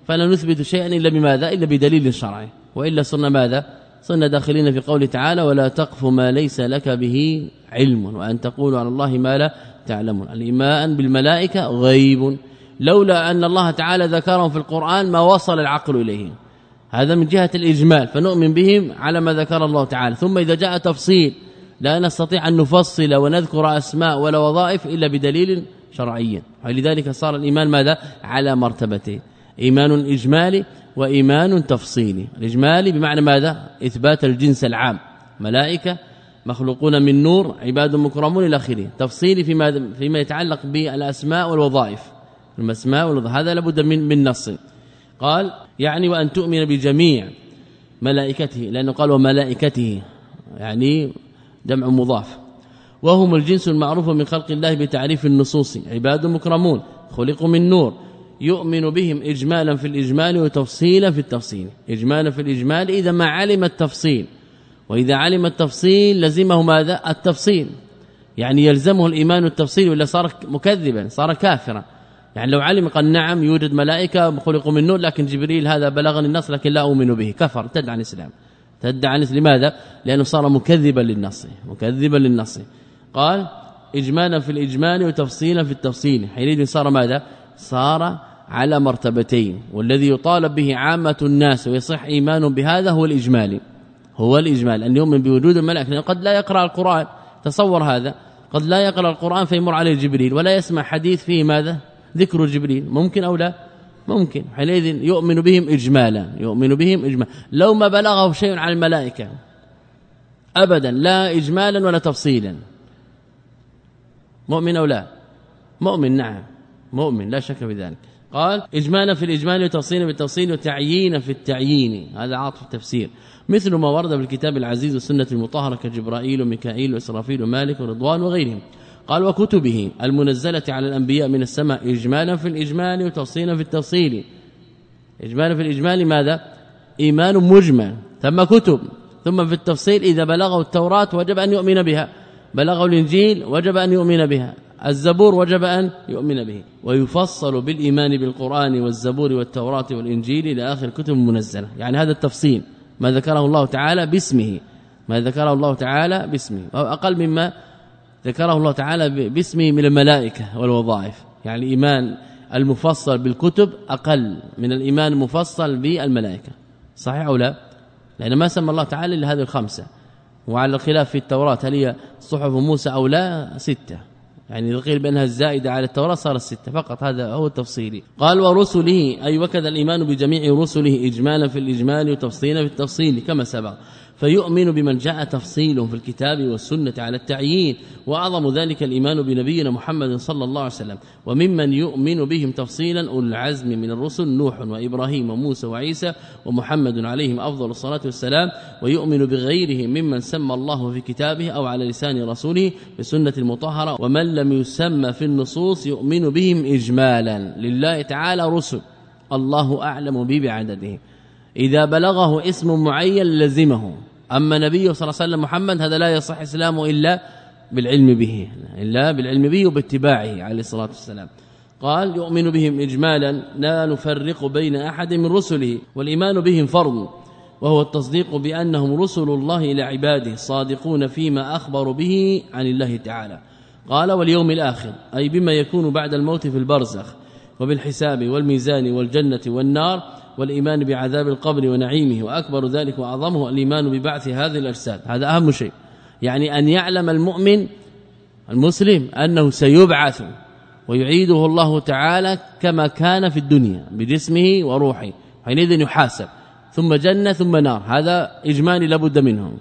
فلا نثبت شيئا إلا بماذا؟ إلا بدليل شرعي. وإلا صرنا ماذا؟ صرنا داخلين في قوله تعالى ولا تقف ما ليس لك به علم وأن تقولوا على الله ما لا تعلمون. الإيمان بالملائكة غيب لولا أن الله تعالى ذكرهم في القرآن ما وصل العقل إليه. هذا من جهة الإجمال فنؤمن بهم على ما ذكر الله تعالى. ثم إذا جاء تفصيل لا نستطيع أن نفصل ونذكر أسماء ولا وظائف إلا بدليل شرعي. ولذلك صار الإيمان ماذا؟ على مرتبتين إيمان إجمالي وإيمان تفصيلي. الإجمالي بمعنى ماذا؟ إثبات الجنس العام. ملائكة مخلوقون من نور عباد مكرمون إلى آخره. تفصيلي فيما فيما يتعلق بالأسماء والوظائف. المسماء هذا لابد من من نص. قال يعني وأن تؤمن بجميع ملائكته لأنه قال وملائكته يعني جمع مضاف. وهم الجنس المعروف من خلق الله بتعريف النصوص عباد مكرمون خلقوا من نور يؤمن بهم اجمالا في الإجمال وتفصيلا في التفصيل. اجمالا في الإجمال إذا ما علم التفصيل وإذا علم التفصيل لزمه ماذا؟ التفصيل. يعني يلزمه الإيمان التفصيل ولا صار مكذبا صار كافرا. يعني لو علم قال نعم يوجد ملائكة خلقوا من نور لكن جبريل هذا بلغني النص لكن لا أؤمن به. كفر ارتد عن الإسلام. ارتد عن لماذا؟ لأنه صار مكذبا للنص مكذبا للنص. قال اجمالا في الإجمال وتفصيلا في التفصيل. حينئذ صار ماذا؟ صار على مرتبتين. والذي يطالب به عامة الناس ويصح ايمان بهذا هو الإجمال. هو الإجمال. أن يؤمن بوجود الملائكة قد لا يقرأ القرآن. تصور هذا. قد لا يقرأ القرآن فيمر عليه جبريل ولا يسمع حديث فيه ماذا؟ ذكر جبريل. ممكن أو لا؟ ممكن. حينئذ يؤمن بهم اجمالا. يؤمن بهم اجمالا. لو ما بلغه شيء عن الملائكة. ابدا. لا اجمالا ولا تفصيلا. مؤمن أو لا؟ مؤمن. نعم. مؤمن. لا شك في ذلك. قال اجمالا في الإجمال وتفصيلا بالتفصيل وتعيينا في التعيين. هذا عاطف التفسير. مثل ما ورد في الكتاب العزيز والسنة المطهرة كجبرائيل وميكائيل وإسرافيل ومالك ورضوان وغيرهم. قال وكتبه المنزلة على الأنبياء من السماء إجمالا في الإجمال وتفصيلا في التفصيل. إجمالا في الإجمال ماذا؟ إيمان مجمل. ثم كتب. ثم في التفصيل إذا بلغه التوراة وجب أن يؤمن بها. بلغه الإنجيل وجب أن يؤمن بها. الزبور وجب أن يؤمن به. ويفصل بالإيمان بالقرآن والزبور والتوراة والإنجيل إلى آخر الكتب المنزلة يعني هذا التفصيل. ما ذكره الله تعالى باسمه. ما ذكره الله تعالى باسمه. أو أقل مما ذكره الله تعالى باسمه من الملائكة والوظائف. يعني الإيمان المفصل بالكتب أقل من الإيمان المفصل بالملائكة. صحيح أو لا؟ لأن ما سمى الله تعالى إلا هذه الخمسة. وعلى الخلاف في التوراة هل هي صحف موسى أو لا؟ ستة. يعني قيل بأنها الزائده على التوراة صارت ستة. فقط هذا هو التفصيلي قال ورسله. أي وكذا الإيمان بجميع رسله اجمالا في الإجمال وتفصيلا في التفصيل كما سبق. فيؤمن بمن جاء تفصيله في الكتاب والسنة على التعيين وأعظم ذلك الإيمان بنبينا محمد صلى الله عليه وسلم. وممن يؤمن بهم تفصيلا أولو العزم من الرسل نوح وإبراهيم وموسى وعيسى ومحمد عليهم أفضل الصلاة والسلام. ويؤمن بغيرهم ممن سمى الله في كتابه أو على لسان رسوله بسنة المطهرة. ومن لم يسمى في النصوص يؤمن بهم اجمالا. لله تعالى رسل. الله أعلم به بعددهم إذا بلغه اسم معين لزمه. أما نبيه صلى الله عليه وسلم محمد هذا لا يصح إسلامه إلا بالعلم به إلا بالعلم به وباتباعه عليه الصلاة والسلام. قال يؤمن بهم إجمالا لا نفرق بين أحد من رسله والإيمان بهم فرض وهو التصديق بأنهم رسل الله إلى عباده صادقون فيما أخبروا به عن الله تعالى. قال واليوم الآخر أي بما يكون بعد الموت في البرزخ وبالحساب والميزان والجنة والنار والإيمان بعذاب القبر ونعيمه وأكبر ذلك وأعظمه الإيمان ببعث هذه الأجساد. هذا أهم شيء. يعني أن يعلم المؤمن المسلم أنه سيبعث ويعيده الله تعالى كما كان في الدنيا بجسمه وروحه حينئذ يحاسب. ثم جنة ثم نار. هذا إجمالي لابد منه.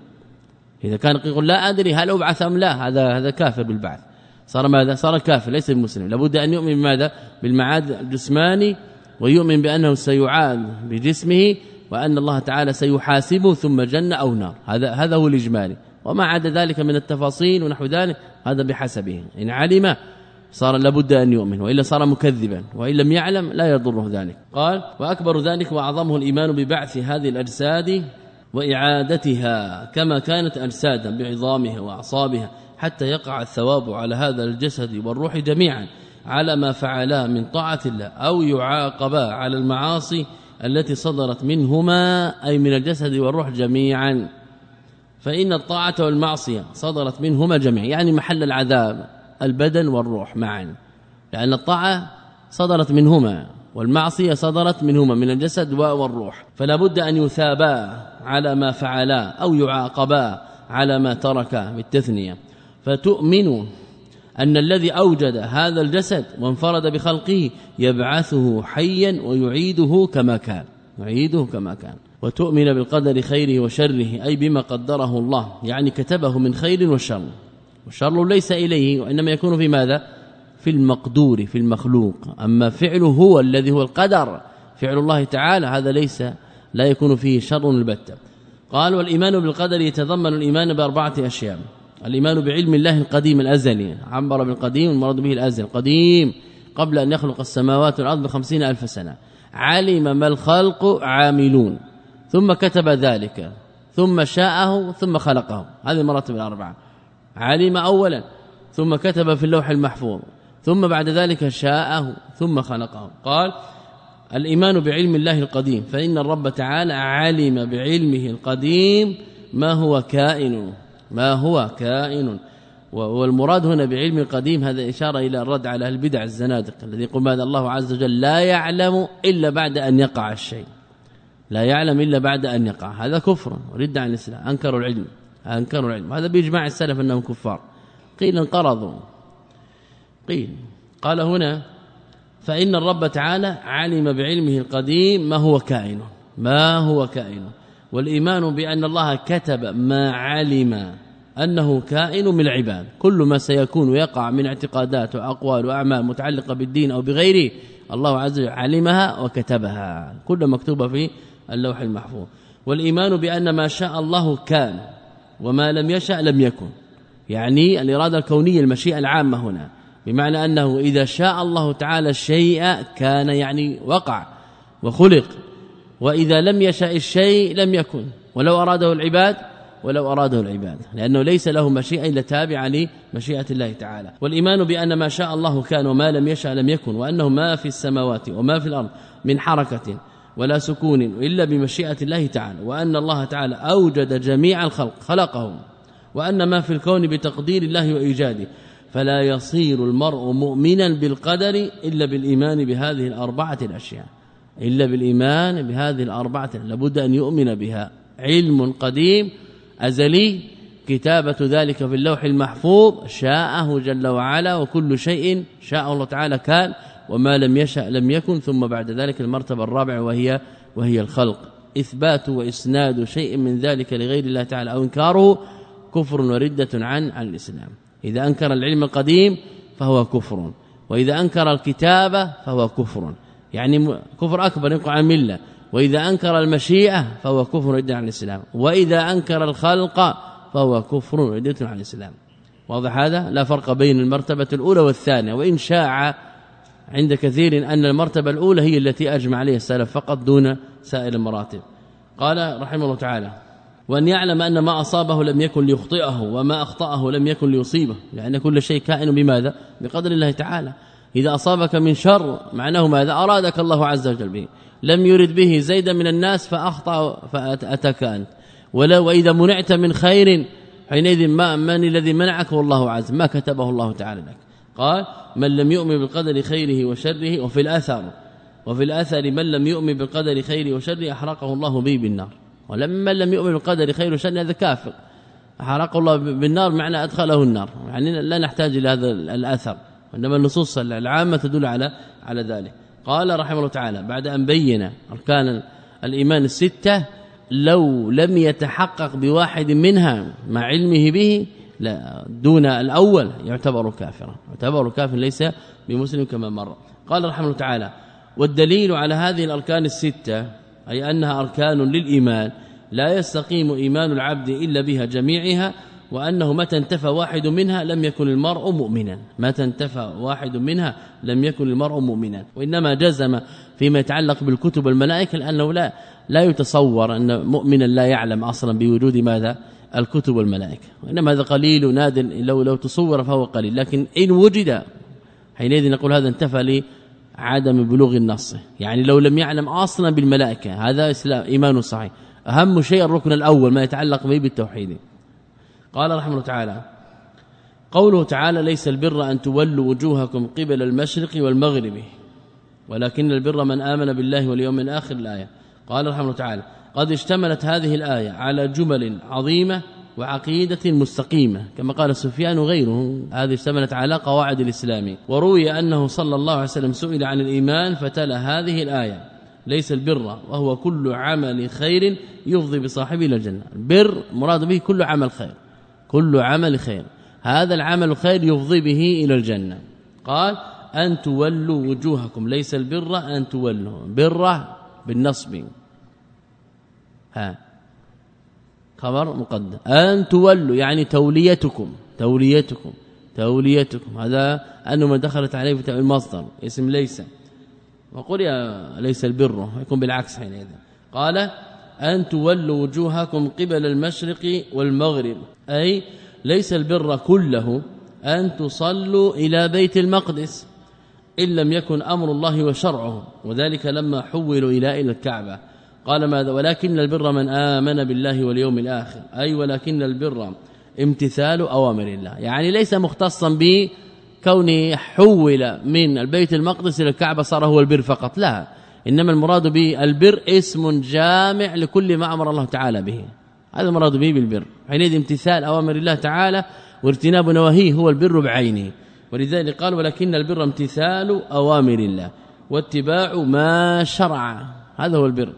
إذا كان يقول لا أدري هل أبعث أم لا هذا هذا كافر بالبعث. صار ماذا؟ صار كافر ليس المسلم لابد أن يؤمن بماذا؟ بالمعاد الجسماني ويؤمن بأنه سيعاد بجسمه وأن الله تعالى سيحاسبه ثم جنة أو نار. هذا هذا هو الاجمالي وما عدا ذلك من التفاصيل ونحو ذلك هذا بحسبه. إن علم صار لابد أن يؤمن وإلا صار مكذبا وإن لم يعلم لا يضره ذلك. قال وأكبر ذلك وأعظمه الإيمان ببعث هذه الأجساد وإعادتها كما كانت أجسادا بعظامها وأعصابها حتى يقع الثواب على هذا الجسد والروح جميعا. على ما فعلا من طاعة الله أو يعاقبا على المعاصي التي صدرت منهما أي من الجسد والروح جميعا. فإن الطاعة والمعصية صدرت منهما جميعا يعني محل العذاب البدن والروح معا. لأن الطاعة صدرت منهما والمعصية صدرت منهما من الجسد والروح. فلا بد أن يثابا على ما فعلا أو يعاقبا على ما ترك بالتثنية. فتؤمن أن الذي أوجد هذا الجسد وانفرد بخلقه يبعثه حيا ويعيده كما كان يعيده كما كان. وتؤمن بالقدر خيره وشره أي بما قدره الله يعني كتبه من خير وشر. والشر ليس إليه وإنما يكون في ماذا؟ في المقدور في المخلوق. أما فعله هو الذي هو القدر فعل الله تعالى هذا ليس لا يكون فيه شر البتة. قال والإيمان بالقدر يتضمن الإيمان بأربعة أشياء. الإيمان بعلم الله القديم الازلي عبر بالقديم المراد به الأزل. قديم قبل أن يخلق السماوات والأرض بخمسين ألف سنة. علم ما الخلق عاملون. ثم كتب ذلك. ثم شاءه ثم خلقه. هذه المراتب الأربعة. علم اولا ثم كتب في اللوح المحفوظ. ثم بعد ذلك شاءه ثم خلقه. قال الإيمان بعلم الله القديم. فإن الرب تعالى علم بعلمه القديم ما هو كائن. ما هو كائن. والمراد هنا بعلم القديم هذا إشارة إلى الرد على البدع الزنادق الذي يقول هذا الله عز وجل لا يعلم إلا بعد أن يقع الشيء. لا يعلم إلا بعد أن يقع. هذا كفر رد عن الإسلام. أنكروا العلم أنكروا العلم. هذا بإجماع السلف أنهم كفار. قيل انقرضوا. قيل. قال هنا فإن الرب تعالى علم بعلمه القديم ما هو كائن. ما هو كائن. والإيمان بأن الله كتب ما علم. أنه كائن من العباد. كل ما سيكون ويقع من اعتقادات وأقوال وأعمال متعلقة بالدين أو بغيره الله عز وجل علمها وكتبها. كل مكتوبة في اللوح المحفوظ. والإيمان بأن ما شاء الله كان وما لم يشأ لم يكن. يعني الإرادة الكونية المشيئة العامة هنا. بمعنى أنه إذا شاء الله تعالى الشيء كان يعني وقع وخلق. وإذا لم يشاء الشيء لم يكن. ولو أراده العباد ولو أراده العباد. لأنه ليس له مشيئة إلا تابعة لمشيئة الله تعالى. والإيمان بأن ما شاء الله كان وما لم يشاء لم يكن وأنه ما في السماوات وما في الأرض من حركة ولا سكون إلا بمشيئة الله تعالى. وأن الله تعالى أوجد جميع الخلق خلقهم. وأن ما في الكون بتقدير الله وإيجاده. فلا يصير المرء مؤمنا بالقدر إلا بالإيمان بهذه الأربعة الأشياء. إلا بالإيمان بهذه الأربعة لابد أن يؤمن بها. علم قديم أزلي كتابة ذلك في اللوح المحفوظ شاءه جل وعلا وكل شيء شاء الله تعالى كان وما لم يشأ لم يكن ثم بعد ذلك المرتبة الرابعة وهي وهي الخلق. إثبات وإسناد شيء من ذلك لغير الله تعالى أو إنكاره كفر وردة عن عن الإسلام. إذا أنكر العلم القديم فهو كفر وإذا أنكر الكتابة فهو كفر. يعني كفر أكبر يقع عن ملة. وإذا أنكر المشيئة فهو كفر ردة عن الإسلام. وإذا أنكر الخلق فهو كفر ردة عن الإسلام. واضح هذا؟ لا فرق بين المرتبة الأولى والثانية. وإن شاع عند كثير أن المرتبة الأولى هي التي أجمع عليها السلف فقط دون سائر المراتب. قال رحمه الله تعالى وأن يعلم أن ما أصابه لم يكن ليخطئه وما أخطأه لم يكن ليصيبه. لأن كل شيء كائن بماذا؟ بقدر الله تعالى. إذا أصابك من شر معناه ماذا؟ أرادك الله عز وجل به. لم يرد به زيدا من الناس فأخطأ فأتاك أنت. ولا وإذا منعت من خير حينئذ ما من الذي منعك والله عز ما كتبه الله تعالى لك. قال من لم يؤمن بالقدر خيره وشره وفي الأثر وفي الأثر من لم يؤمن بالقدر خيره وشره أحرقه الله به بالنار. ولما لم يؤمن بالقدر خير وشر هذا كافر. حرقه الله بالنار معنى أدخله النار. يعني لا نحتاج إلى هذا الاثر وانما النصوص العامة تدل على على ذلك. قال رحمه الله تعالى بعد أن بين أركان الإيمان الستة لو لم يتحقق بواحد منها مع علمه به لا دون الأول يعتبر كافرا. يعتبر كافر ليس بمسلم كما مر. قال رحمه الله تعالى والدليل على هذه الأركان الستة أي أنها أركان للإيمان لا يستقيم إيمان العبد إلا بها جميعها وأنه متى انتفى واحد منها لم يكن المرء مؤمنا. متى انتفى واحد منها لم يكن المرء مؤمنا. وإنما جزم فيما يتعلق بالكتب والملائكة لأنه لا لا يتصور أن مؤمنا لا يعلم أصلا بوجود ماذا؟ الكتب والملائكة. وإنما هذا قليل ناد لو لو تصور فهو قليل. لكن إن وجد حينئذ نقول هذا انتفى عدم بلوغ النص. يعني لو لم يعلم أصلا بالملائكة هذا إسلام إيمان صحيح. أهم شيء الركن الأول ما يتعلق به بالتوحيد. قال رحمه الله تعالى قوله تعالى ليس البر أن تولوا وجوهكم قبل المشرق والمغرب ولكن البر من آمن بالله واليوم الآخر الآية. قال رحمه الله تعالى قد اشتملت هذه الآية على جمل عظيمة وعقيدة مستقيمة كما قال سفيان وغيره. هذه اشتملت على قواعد الإسلام. وروي أنه صلى الله عليه وسلم سئل عن الإيمان فتلا هذه الآية ليس البر وهو كل عمل خير يفضي بصاحبه إلى الجنة. البر مراد به كل عمل خير. كل عمل خير. هذا العمل الخير يفضي به إلى الجنة. قال أن تولوا وجوهكم. ليس البر أن تولوا. بر بالنصب. ها. خبر مقدم. أن تولوا يعني توليتكم. توليتكم. توليتكم. هذا انه ما دخلت عليه في المصدر اسم ليس. وقل يا ليس البر. يكون بالعكس حينئذ. قال أن تولوا وجوهكم قبل المشرق والمغرب. أي ليس البر كله أن تصلوا إلى بيت المقدس إن لم يكن أمر الله وشرعه. وذلك لما حولوا إلى إلى الكعبة. قال ماذا؟ ولكن البر من آمن بالله واليوم الآخر. أي ولكن البر امتثال أوامر الله. يعني ليس مختصا بكون حول من البيت المقدس إلى الكعبة صار هو البر فقط. لا. إنما المراد بالبر اسم جامع لكل ما أمر الله تعالى به. هذا المراد به بالبر. حينئذ امتثال أوامر الله تعالى وارتناب نواهيه هو البر بعينه. ولذلك قال ولكن البر امتثال أوامر الله واتباع ما شرع. هذا هو البر.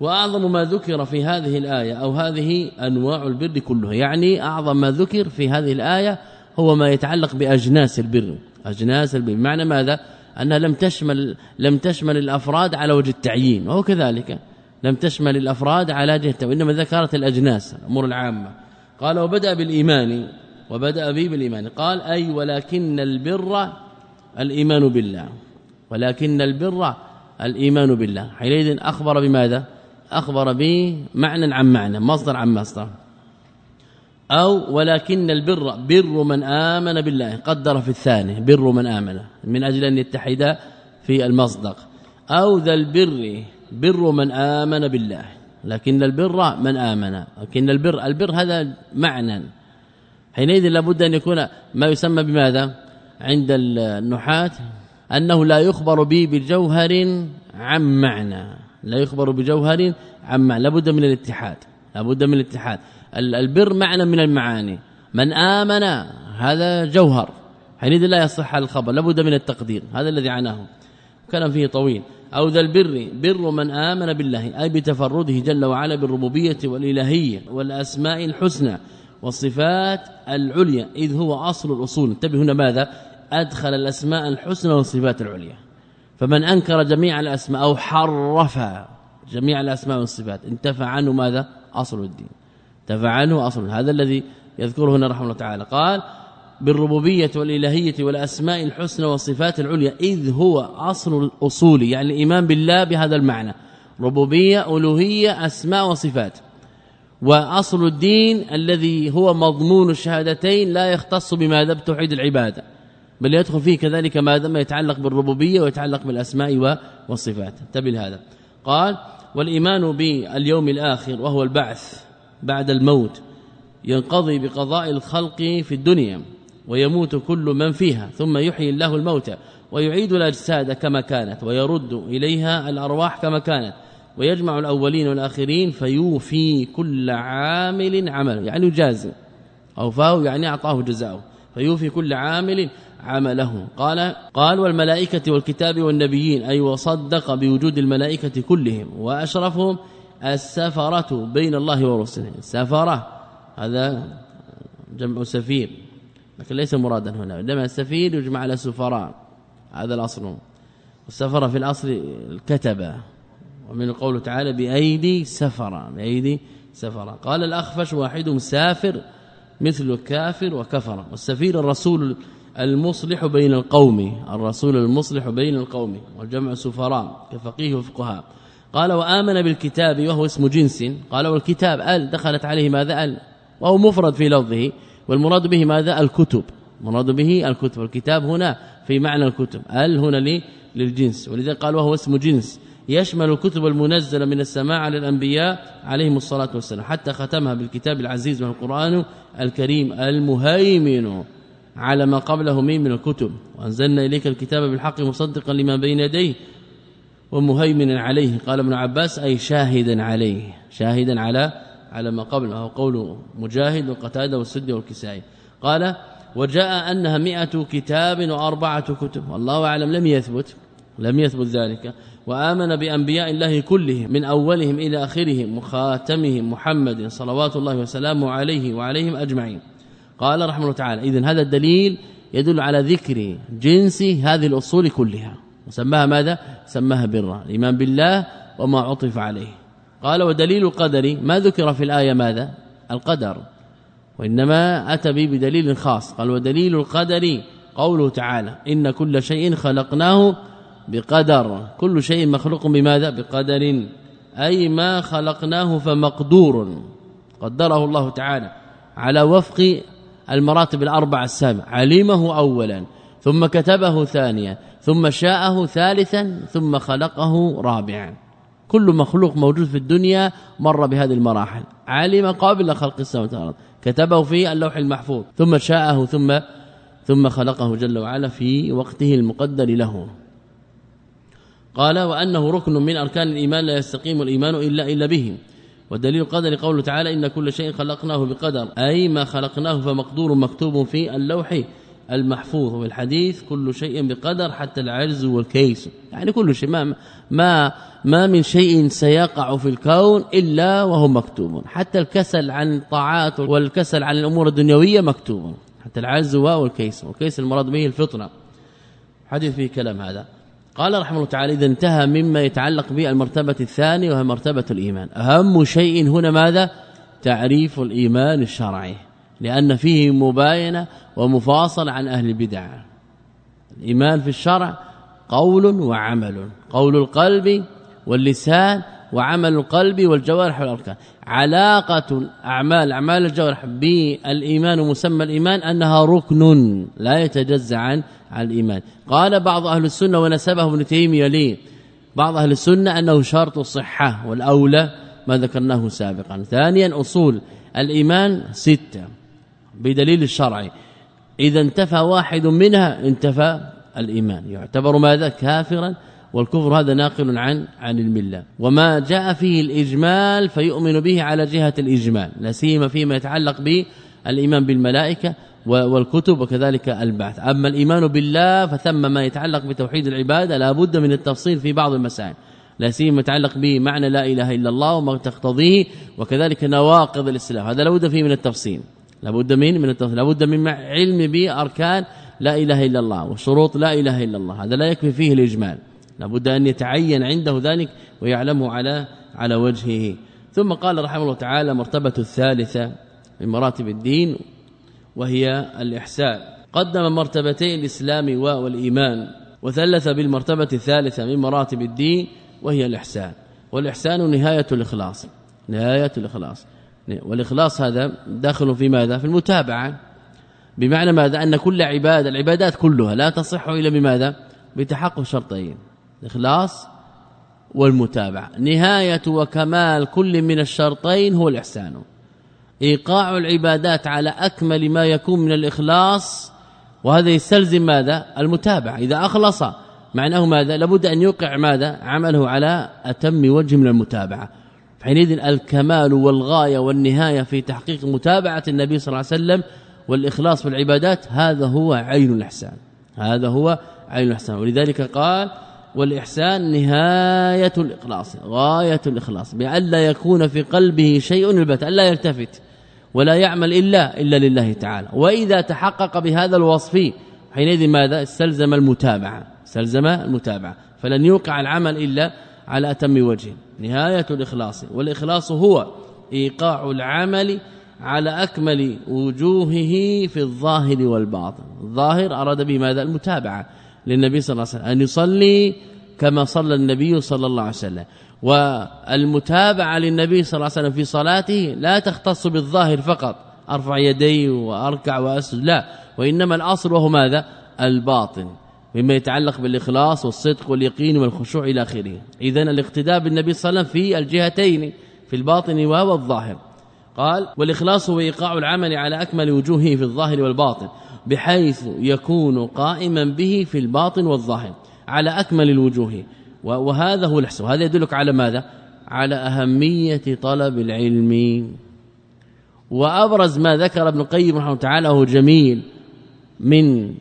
وأعظم ما ذكر في هذه الآية أو هذه أنواع البر كلها يعني أعظم ما ذكر في هذه الآية هو ما يتعلق بأجناس البر. أجناس البر. بمعنى ماذا؟ أنها لم تشمل لم تشمل الأفراد على وجه التعيين وهو كذلك. لم تشمل الأفراد على جهه وإنما ذكرت الأجناس الأمور العامة. قال وبدأ بالإيمان وبدأ به بالإيمان. قال أي ولكن البر الإيمان بالله ولكن البر الإيمان بالله. حينئذ أخبر بماذا؟ أخبر به معنى عن معنى مصدر عن مصدر. أو ولكن البر بر من آمن بالله قدر في الثاني بر من آمن من أجل أن يتحد في المصدق. أو ذا البر بر من آمن بالله لكن البر من آمن لكن البر البر هذا معنى. حينئذ لابد أن يكون ما يسمى بماذا؟ عند النحاة أنه لا يخبر به بجوهر عن معنى. لا يخبر بجوهر عن معنى. لابد من الاتحاد لابد من الاتحاد. البر معنى من المعاني. من آمن هذا جوهر. حينئذ لا يصح الخبر لابد من التقدير. هذا الذي عناه كلام فيه طويل. أو ذا البر بر من آمن بالله أي بتفرده جل وعلا بالربوبية والإلهية والأسماء الحسنى والصفات العليا. إذ هو أصل الأصول. انتبه هنا ماذا؟ أدخل الأسماء الحسنى والصفات العليا. فمن أنكر جميع الأسماء أو حرف جميع الأسماء والصفات انتفع عنه ماذا؟ أصل الدين. انتفع عنه أصل هذا الذي يذكره هنا رحمه الله تعالى. قال بالربوبية والإلهية والأسماء الحسنى والصفات العليا إذ هو أصل الأصول يعني الإيمان بالله بهذا المعنى. ربوبية ألوهية أسماء وصفات. وأصل الدين الذي هو مضمون الشهادتين لا يختص بماذا؟ بتوحيد العبادة. بل يدخل فيه كذلك ما ما يتعلق بالربوبية ويتعلق بالأسماء والصفات. انتبه هذا قال والإيمان باليوم الآخر وهو البعث بعد الموت ينقضي بقضاء الخلق في الدنيا ويموت كل من فيها ثم يحيي الله الموتى ويعيد الأجساد كما كانت ويرد إليها الأرواح كما كانت ويجمع الأولين والآخرين فيوفي كل عامل عمله. يعني يجازي. أوفاه يعني أعطاه جزاءه فيوفي كل عامل عمله. قال قال والملائكة والكتاب والنبيين أي وصدق بوجود الملائكة كلهم وأشرفهم السفرة بين الله ورسله. السفره هذا جمع سفير لكن ليس مرادا هنا. عندما السفير يجمع على سفراء هذا الأصل. والسفر في الأصل الكتبة. ومن قوله تعالى بأيدي سفر بأيدي سفر. قال الأخفش واحد مسافر مثل كافر وكفر. والسفير الرسول المصلح بين القوم الرسول المصلح بين القوم والجمع سفراء كفقيه وفقهاء. قال وآمن بالكتاب وهو اسم جنس. قال والكتاب أل دخلت عليه ماذا أل؟ وهو مفرد في لفظه. والمراد به ماذا؟ الكتب. مراد به الكتب. الكتاب هنا في معنى الكتب. أل هنا للجنس. ولذلك قال وهو اسم جنس. يشمل الكتب المنزلة من السماء على الانبياء عليهم الصلاة والسلام. حتى ختمها بالكتاب العزيز من القران الكريم المهيمن على ما قبله من من الكتب. وأنزلنا إليك الكتاب بالحق مصدقا لما بين يديه. ومهيمن عليه. قال ابن عباس أي شاهدا عليه. شاهدا على على ما قبله. وهو قول مجاهد وقتادة والسدي والكسائي. قال وجاء أنها 100 كتاب وأربعة كتب. والله أعلم لم يثبت. لم يثبت ذلك. وآمن بأنبياء الله كلهم من أولهم إلى آخرهم وخاتمهم محمد صلوات الله وسلامه عليه وعليهم أجمعين. قال رحمه الله تعالى اذا هذا الدليل يدل على ذكر جنس هذه الأصول كلها. وسماها ماذا؟ سماها برا الإيمان بالله وما عطف عليه. قال ودليل القدر ما ذكر في الآية ماذا؟ القدر. وإنما أتى به بدليل خاص. قال ودليل القدر قوله تعالى إن كل شيء خلقناه بقدر. كل شيء مخلوق بماذا؟ بقدر. أي ما خلقناه فمقدور. قدره الله تعالى على وفق المراتب الاربع السابقه علمه اولا ثم كتبه ثانيا ثم شاءه ثالثا ثم خلقه رابعا. كل مخلوق موجود في الدنيا مر بهذه المراحل. علم قبل خلق السماوات والأرض. كتبه في اللوح المحفوظ. ثم شاءه ثم ثم خلقه جل وعلا في وقته المقدر له. قال وأنه ركن من أركان الإيمان لا يستقيم الإيمان إلا إلا به. ودليل القدر قوله تعالى إن كل شيء خلقناه بقدر. أي ما خلقناه فمقدور مكتوب في اللوح المحفوظ والحديث كل شيء بقدر حتى العجز والكيس. يعني كل شيء ما ما ما من شيء سيقع في الكون إلا وهو مكتوب. حتى الكسل عن الطاعات والكسل عن الأمور الدنيوية مكتوب. حتى العجز والكيس. والكيس المراد به الفطنه حديث فيه كلام هذا. قال رحمه الله تعالى إذا انتهى مما يتعلق بالمرتبة الثانية وهي مرتبة الإيمان. أهم شيء هنا ماذا؟ تعريف الإيمان الشرعي. لأن فيه مباينة ومفاصله عن أهل البدع. الإيمان في الشرع قول وعمل. قول القلب واللسان وعمل القلب والجوارح والأركان. علاقة أعمال أعمال الجوارح بالإيمان ومسمى الإيمان أنها ركن لا يتجزأ عن الإيمان. قال بعض أهل السنة ونسبه ابن تيمية لي بعض أهل السنة أنه شرط الصحة والأولى ما ذكرناه سابقا. ثانيا أصول الإيمان ستة. بدليل الشرع إذا انتفى واحد منها انتفى الإيمان. يعتبر ماذا؟ كافرا والكفر هذا ناقل عن عن الملة. وما جاء فيه الإجمال فيؤمن به على جهة الإجمال. لا سيما فيما يتعلق بالإيمان بالملائكة والكتب وكذلك البعث. أما الإيمان بالله فثم ما يتعلق بتوحيد العبادة لا بد من التفصيل في بعض المسائل. لا سيما يتعلق بمعنى لا إله إلا الله وما تقتضيه وكذلك نواقض الإسلام. هذا لابد فيه من التفصيل. لابد من من التفصيل لابد من علم بأركان لا إله إلا الله وشروط لا إله إلا الله. هذا لا يكفي فيه الإجمال. لابد أن يتعين عنده ذلك ويعلمه على على وجهه. ثم قال رحمه الله تعالى مرتبه الثالثة من مراتب الدين وهي الإحسان. قدم مرتبتي الإسلام والإيمان وثلث بالمرتبة الثالثة من مراتب الدين وهي الإحسان. والإحسان نهاية الإخلاص. نهاية الإخلاص. والإخلاص هذا داخل في ماذا؟ في المتابعة. بمعنى ماذا؟ أن كل عبادة العبادات كلها لا تصح إلا بماذا؟ بتحقق شرطين الإخلاص والمتابعة. نهاية وكمال كل من الشرطين هو الإحسان. إيقاع العبادات على أكمل ما يكون من الإخلاص وهذا يستلزم ماذا؟ المتابعة. إذا أخلص معناه ماذا؟ لابد أن يوقع ماذا؟ عمله على أتم وجه من المتابعة. حينئذ الكمال والغاية والنهاية في تحقيق متابعة النبي صلى الله عليه وسلم والإخلاص في العبادات هذا هو عين الإحسان. هذا هو عين الإحسان. ولذلك قال والإحسان نهاية الإخلاص غاية الإخلاص بأن لا يكون في قلبه شيء البت الا يلتفت ولا يعمل إلا إلا لله تعالى. وإذا تحقق بهذا الوصف حينئذ ماذا؟ استلزم المتابعة استلزم المتابعة. فلن يوقع العمل إلا على أتم وجه. نهاية الإخلاص. والإخلاص هو إيقاع العمل على أكمل وجوهه في الظاهر والباطن. الظاهر أراد به ماذا؟ المتابعة للنبي صلى الله عليه وسلم. أن يصلي كما صلى النبي صلى الله عليه وسلم. والمتابعة للنبي صلى الله عليه وسلم في صلاته لا تختص بالظاهر فقط. أرفع يدي وأركع وأسجد. لا. وإنما الأصل وهو ماذا؟ الباطن. مما يتعلق بالإخلاص والصدق واليقين والخشوع إلى آخره. اذا الاقتداء بالنبي صلى الله عليه وسلم في الجهتين في الباطن والظاهر. قال والإخلاص هو إيقاع العمل على أكمل وجوهه في الظاهر والباطن بحيث يكون قائما به في الباطن والظاهر على أكمل الوجوه. وهذا هو الحسن وهذا يدلك على ماذا؟ على أهمية طلب العلم. وأبرز ما ذكر ابن القيم رحمه الله تعالى هو جميل من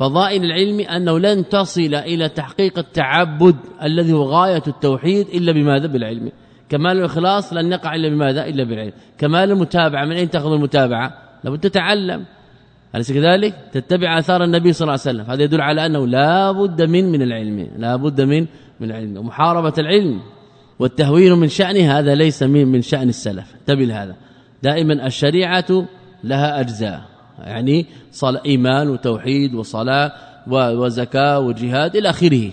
فضائل العلم أنه لن تصل إلى تحقيق التعبد الذي هو غاية التوحيد إلا بماذا؟ بالعلم. كمال الإخلاص لن يقع إلا بماذا؟ إلا بالعلم. كمال المتابعة من أين تأخذ المتابعة؟ لابد تتعلم. أليس كذلك؟ تتبع آثار النبي صلى الله عليه وسلم. هذا يدل على أنه لا بد من من العلم. لا بد من من العلم. ومحاربة العلم والتهوين من شأنه هذا ليس من من شأن السلف. انتبه هذا دائما الشريعة لها أجزاء. يعني صلاة إيمان وتوحيد وصلاة وزكاة وجهاد إلى آخره.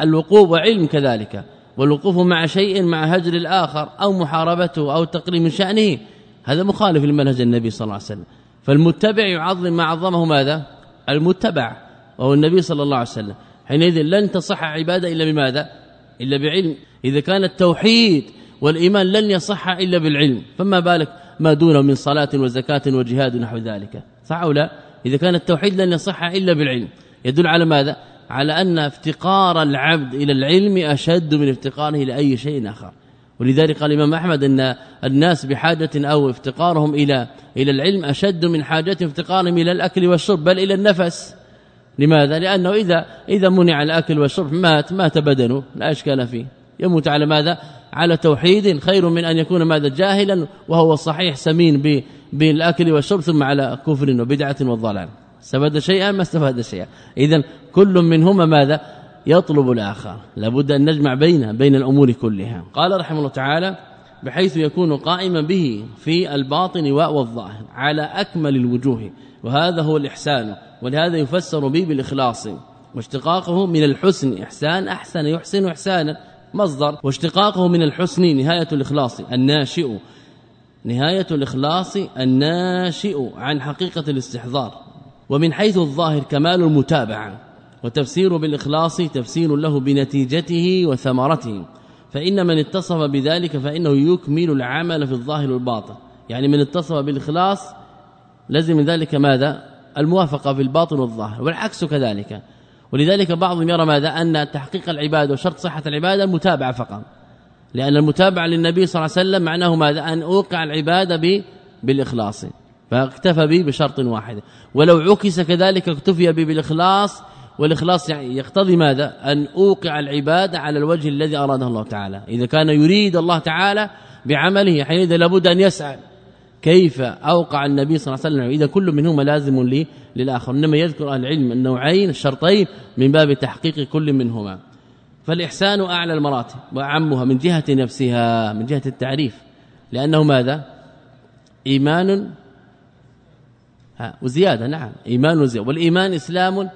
الوقوف وعلم كذلك. والوقوف مع شيء مع هجر الآخر أو محاربته أو تقريب من شأنه. هذا مخالف لمنهج النبي صلى الله عليه وسلم. فالمتبع يعظم ما عظمه ماذا؟ المتبع وهو النبي صلى الله عليه وسلم. حينئذ لن تصح عبادة إلا بماذا؟ إلا بعلم. إذا كان التوحيد والإيمان لن يصح إلا بالعلم. فما بالك؟ ما دونه من صلاة وزكاة وجهاد ونحو ذلك. صح أو لا؟ إذا كان التوحيد لن يصح إلا بالعلم. يدل على ماذا؟ على أن افتقار العبد إلى العلم أشد من افتقاره إلى أي شيء آخر. ولذلك قال الإمام أحمد أن الناس بحاجة أو افتقارهم إلى إلى العلم أشد من حاجتهم افتقارهم إلى الأكل والشرب بل إلى النفس. لماذا؟ لأنه إذا إذا منع الأكل والشرب مات مات بدنه لا إشكال فيه. يموت على ماذا؟ على توحيد خير من أن يكون ماذا جاهلا وهو صحيح سمين بالأكل والشرب ثم على كفر وبدعة وضلال استفاد شيئا ما استفاد شيئا. اذا كل منهما ماذا؟ يطلب الآخر. لابد أن نجمع بين بين الأمور كلها. قال رحمه الله تعالى بحيث يكون قائما به في الباطن والظاهر على أكمل الوجوه. وهذا هو الإحسان ولهذا يفسر به بالإخلاص. واشتقاقه من الحسن إحسان أحسن يحسن إحسانا. مصدر واشتقاقه من الحسن نهاية الإخلاص الناشئ. نهاية الإخلاص الناشئ عن حقيقة الاستحضار. ومن حيث الظاهر كمال المتابعة. وتفسير بالإخلاص تفسير له بنتيجته وثمرته. فإن من اتصف بذلك فإنه يكمل العمل في الظاهر والباطن. يعني من اتصف بالإخلاص لازم من ذلك ماذا؟ الموافقة في الباطن والظاهر. والعكس كذلك. ولذلك بعضهم يرى ماذا؟ أن تحقيق العبادة وشرط صحة العبادة المتابعة فقط. لأن المتابعة للنبي صلى الله عليه وسلم معناه ماذا؟ أن أوقع العبادة بالإخلاص. فاكتفى به بشرط واحد. ولو عكس كذلك اكتفي به بالإخلاص والإخلاص يعني يقتضي ماذا؟ أن أوقع العبادة على الوجه الذي أراده الله تعالى. إذا كان يريد الله تعالى بعمله حينئذ لابد أن يسعى كيف أوقع النبي صلى الله عليه وسلم؟ إذا كل منهما لازم لي للآخر. إنما يذكر العلم النوعين الشرطين من باب تحقيق كل منهما. فالإحسان أعلى المراتب وأعمها من جهة نفسها من جهة التعريف. لأنه ماذا؟ إيمان. وزيادة نعم. إيمان وزيادة. والإيمان إسلام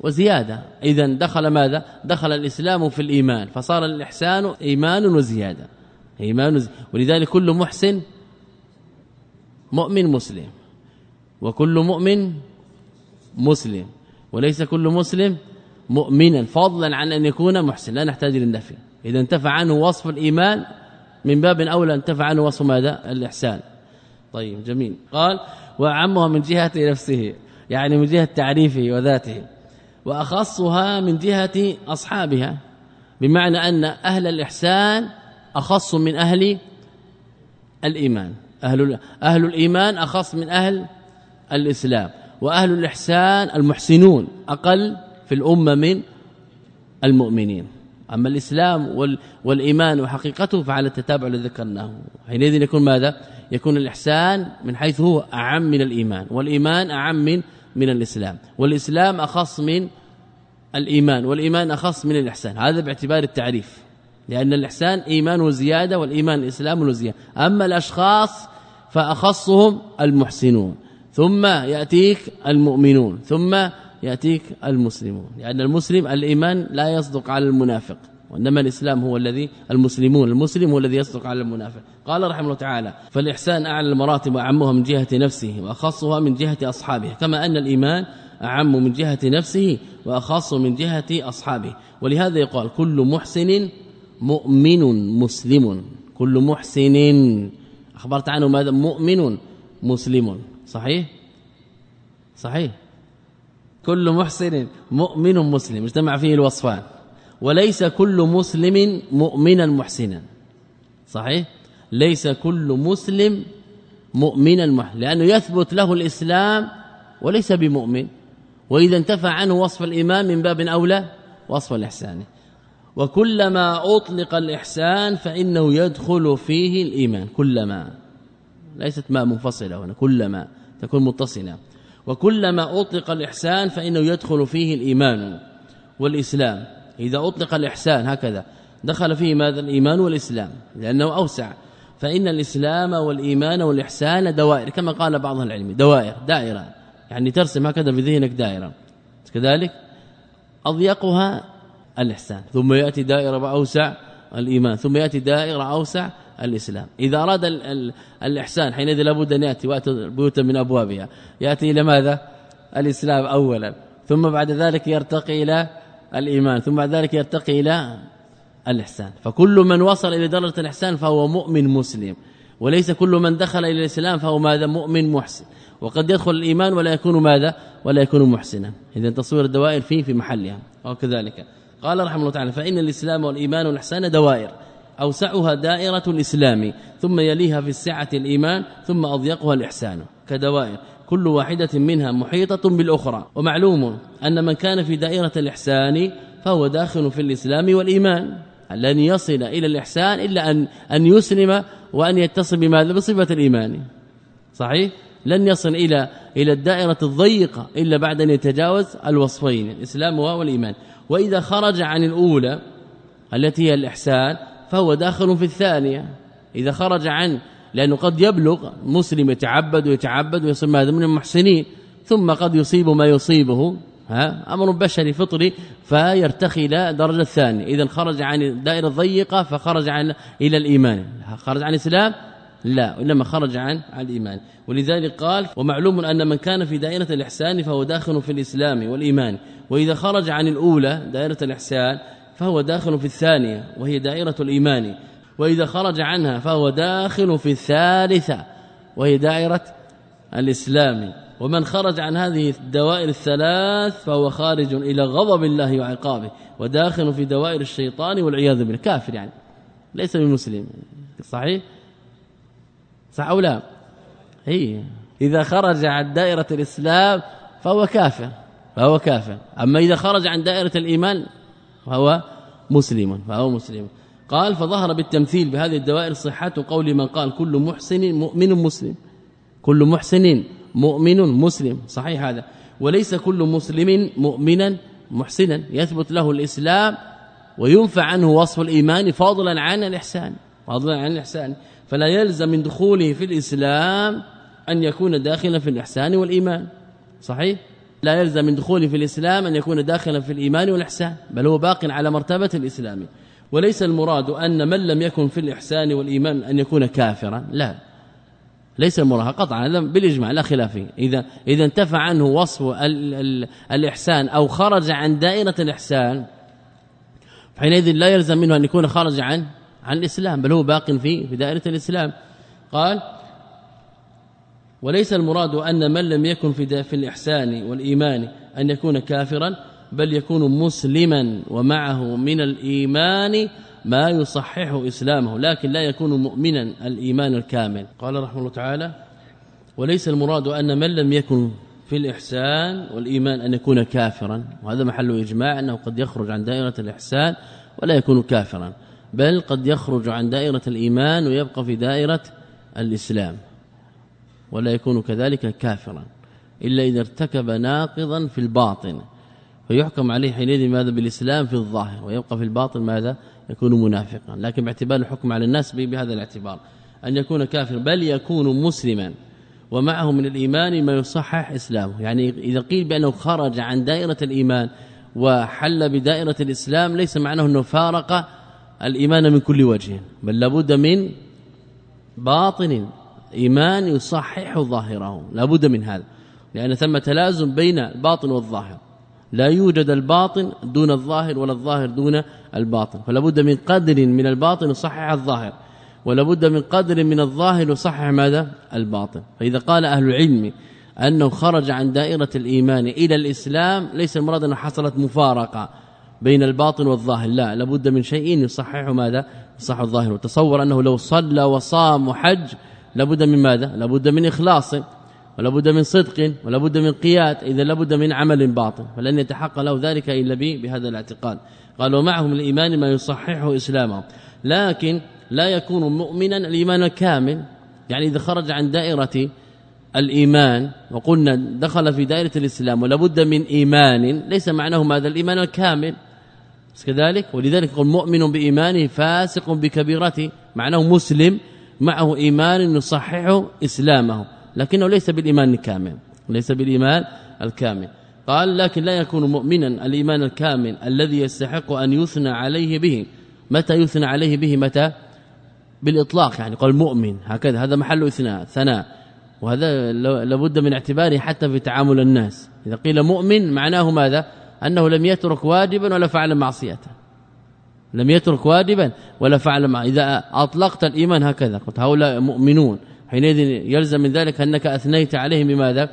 وزيادة. إذا دخل ماذا؟ دخل الإسلام في الإيمان. فصار الإحسان إيمان وزيادة. إيمان وزيادة. ولذلك كل محسن مؤمن مسلم وكل مؤمن مسلم وليس كل مسلم مؤمنا فضلا عن أن يكون محسن لا نحتاج للنفي. إذا انتفع عنه وصف الإيمان من باب أولى انتفع عنه وصف ماذا؟ الإحسان. طيب جميل. قال وعمها من جهة نفسه يعني من جهة تعريفه وذاته وأخصها من جهة أصحابها بمعنى أن أهل الإحسان أخص من أهل الإيمان. أهل أهل الإيمان أخص من أهل الإسلام وأهل الإحسان المحسنون أقل في الأمة من المؤمنين. أما الإسلام والإيمان وحقيقته فعلى التتابع الذي ذكرناه. حينئذ يكون ماذا؟ يكون الإحسان من حيث هو أعم من الإيمان والإيمان أعم من من الإسلام. والإسلام أخص من الإيمان والإيمان أخص من الإحسان. هذا باعتبار التعريف. لأن الإحسان إيمان وزيادة والإيمان إسلام وزيادة. أما الأشخاص فأخصهم المحسنون. ثم يأتيك المؤمنون. ثم يأتيك المسلمون. لأن المسلم الإيمان لا يصدق على المنافق. وإنما الإسلام هو الذي المسلمون. المسلم هو الذي يصدق على المنافق. قال رحمه الله تعالى فالإحسان أعلى المراتب وأعمها من جهة نفسه وأخصها من جهة أصحابه. كما أن الإيمان أعم من جهة نفسه وأخص من جهة أصحابه. ولهذا يقال كل محسن مؤمن مسلم. كل محسن. أخبرت عنه ماذا؟ مؤمن مسلم. صحيح؟ صحيح. كل محسن مؤمن مسلم. اجتمع فيه الوصفان. وليس كل مسلم مؤمنا محسنا. صحيح؟ ليس كل مسلم مؤمنا محسنا. لأنه يثبت له الإسلام وليس بمؤمن. وإذا انتفى عنه وصف الايمان من باب أولى وصف الإحسان. وكلما أطلق الإحسان فإنه يدخل فيه الإيمان. كلما. ليست ما منفصلة هنا. كلما. تكون متصلة. وكلما أطلق الإحسان فإنه يدخل فيه الإيمان والإسلام. إذا أطلق الإحسان هكذا. دخل فيه ماذا؟ الإيمان والإسلام. لأنه أوسع. فإن الإسلام والإيمان والإحسان دوائر. كما قال بعض العلم. دوائر. دائرة. يعني ترسم هكذا في ذهنك دائرة. كذلك أضيقها الإحسان. ثم يأتي دائرة أوسع الإيمان. ثم يأتي دائرة أوسع الإسلام. إذا أراد ال ال الإحسان حينئذ لابد أن يأتي بيوتا من أبوابها. يأتي إلى ماذا؟ الإسلام أولا. ثم بعد ذلك يرتقي إلى الإيمان. ثم بعد ذلك يرتقي إلى الإحسان. فكل من وصل إلى درجة الإحسان فهو مؤمن مسلم. وليس كل من دخل إلى الإسلام فهو ماذا؟ مؤمن محسن. وقد يدخل الإيمان ولا يكون ماذا؟ ولا يكون محسنا. إذا تصوير الدوائر فيه في محلها. وكذلك. قال رحمه الله تعالى فإن الإسلام والإيمان والإحسان دوائر أوسعها دائرة الإسلام ثم يليها في السعة الإيمان ثم أضيقها الإحسان كدوائر. كل واحدة منها محيطة بالأخرى. ومعلوم أن من كان في دائرة الإحسان فهو داخل في الإسلام والإيمان. لن يصل إلى الإحسان إلا أن أن يسلم وأن يتصل بماذا بصفة الإيمان. صحيح؟ لن يصل إلى إلى الدائرة الضيقة إلا بعد أن يتجاوز الوصفين الإسلام والإيمان. وإذا خرج عن الأولى التي هي الإحسان فهو داخل في الثانية. إذا خرج عن لأنه قد يبلغ مسلم يتعبد ويتعبد ويصير ماذا من المحسنين ثم قد يصيب ما يصيبه ها أمر بشري فطري فيرتقي إلى درجة الثانية. إذا خرج عن الدائره الضيقة فخرج عن إلى الإيمان. خرج عن الإسلام لا إنما خرج عن عن الإيمان. ولذلك قال ومعلوم أن من كان في دائرة الإحسان فهو داخل في الإسلام والإيمان. وإذا خرج عن الأولى دائرة الإحسان فهو داخل في الثانية وهي دائرة الإيمان. وإذا خرج عنها فهو داخل في الثالثة وهي دائرة الإسلام. ومن خرج عن هذه الدوائر الثلاث فهو خارج إلى غضب الله وعقابه وداخل في دوائر الشيطان والعياذ بالله. كافر يعني ليس بمسلم. صحيح؟ صح أو لا؟ هي إذا خرج عن دائرة الإسلام فهو كافر فهو كافر. أما إذا خرج عن دائرة الإيمان فهو مسلم فهو مسلم. قال فظهر بالتمثيل بهذه الدوائر صحة قول من قال كل محسن مؤمن مسلم. كل محسن مؤمن مسلم صحيح هذا. وليس كل مسلم مؤمنا محسنا. يثبت له الإسلام وينفع عنه وصف الإيمان فضلا عن الإحسان فضلا عن الإحسان. فلا يلزم من دخوله في الإسلام أن يكون داخلا في الإحسان والإيمان. صحيح؟ لا يلزم من دخوله في الإسلام أن يكون داخلا في الإيمان والإحسان بل هو باق على مرتبة الإسلام. وليس المراد أن من لم يكن في الإحسان والإيمان أن يكون كافرا لا. ليس المراد قطعا هذا بالإجماع لا خلاف فيه. إذا إذا انتفع عنه وصف ال ال الإحسان أو خرج عن دائرة الإحسان حينئذ لا يلزم منه أن يكون خرج عن عن الإسلام بل هو باق في في دائرة الإسلام. قال وليس المراد أن من لم يكن في في الإحسان والإيمان أن يكون كافرا بل يكون مسلما ومعه من الإيمان ما يصحح إسلامه لكن لا يكون مؤمنا الإيمان الكامل. قال رحمه الله تعالى وليس المراد أن من لم يكن في الإحسان والإيمان أن يكون كافرا. وهذا محل إجماع أنه قد يخرج عن دائرة الإحسان ولا يكون كافرا. بل قد يخرج عن دائرة الإيمان ويبقى في دائرة الإسلام ولا يكون كذلك كافرا إلا إذا ارتكب ناقضا في الباطن فيحكم عليه حينئذ ماذا؟ بالإسلام في الظاهر ويبقى في الباطن ماذا؟ يكون منافقا. لكن باعتبار الحكم على الناس بهذا الاعتبار أن يكون كافر بل يكون مسلما ومعه من الإيمان ما يصحح إسلامه. يعني إذا قيل بأنه خرج عن دائرة الإيمان وحل بدائرة الإسلام ليس معناه أنه فارق الإيمان من كل وجه بل لابد من باطن إيمان يصحح ظاهره لابد من هذا لأن ثم تلازم بين الباطن والظاهر لا يوجد الباطن دون الظاهر ولا الظاهر دون الباطن فلا بد من قدر من الباطن يصحح الظاهر ولا بد من قدر من الظاهر يصحح ماذا؟ الباطن. فإذا قال أهل العلم أنه خرج عن دائرة الإيمان إلى الإسلام ليس المراد انه حصلت مفارقة بين الباطن والظاهر. لا لابد من شيء يصحح ماذا؟ يصحح الظاهر. وتصور أنه لو صلى وصام وحج لابد من ماذا؟ لابد من إخلاص ولا بد من صدق ولا بد من قياد. إذا لابد من عمل باطن فلن يتحقق له ذلك إلا بهذا الاعتقاد. قال ومعهم الإيمان ما يصححه اسلامه لكن لا يكون مؤمنا الإيمان الكامل يعني إذا خرج عن دائرة الإيمان وقلنا دخل في دائرة الإسلام ولا بد من إيمان. ليس معناه ماذا؟ الإيمان الكامل. كذلك؟ ولذلك يقول مؤمن بإيمانه فاسق بكبيرته معناه مسلم معه إيمان يصححه إسلامه. لكنه ليس بالإيمان الكامل ليس بالإيمان الكامل. قال لكن لا يكون مؤمنا الإيمان الكامل الذي يستحق أن يثنى عليه به. متى يثنى عليه به؟ متى؟ بالإطلاق يعني قال مؤمن هكذا. هذا محل إثناء ثناء. وهذا لابد من اعتباره حتى في تعامل الناس. إذا قيل مؤمن معناه ماذا؟ أنه لم يترك واجبا ولا فعل معصية. لم يترك واجبا ولا فعل ما إذا أطلقت الإيمان هكذا قلت هؤلاء مؤمنون. حينئذ يلزم من ذلك أنك أثنيت عليهم بماذا؟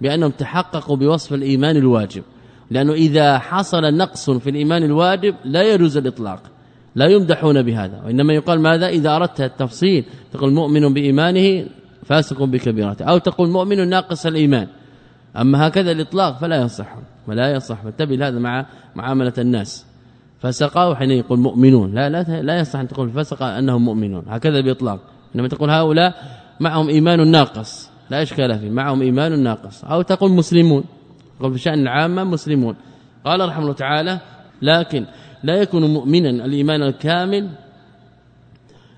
بأنهم تحققوا بوصف الإيمان الواجب. لأنه إذا حصل نقص في الإيمان الواجب لا يجوز الإطلاق لا يمدحون بهذا. وإنما يقال ماذا؟ إذا أردت التفصيل تقول مؤمن بإيمانه فاسق بكبيرته أو تقول مؤمن ناقص الإيمان. أما هكذا الإطلاق فلا يصح ولا يصح. فانتبه لهذا مع معاملة الناس. فسقوا حين يقول مؤمنون. لا لا لا يصح أن تقول فسق أنهم مؤمنون. هكذا باطلاق إنما تقول هؤلاء معهم إيمان ناقص. لا إشكال فيه. معهم إيمان ناقص. أو تقول مسلمون. تقول في شان العامه مسلمون. قال رحمه الله تعالى لكن لا يكون مؤمنا الإيمان الكامل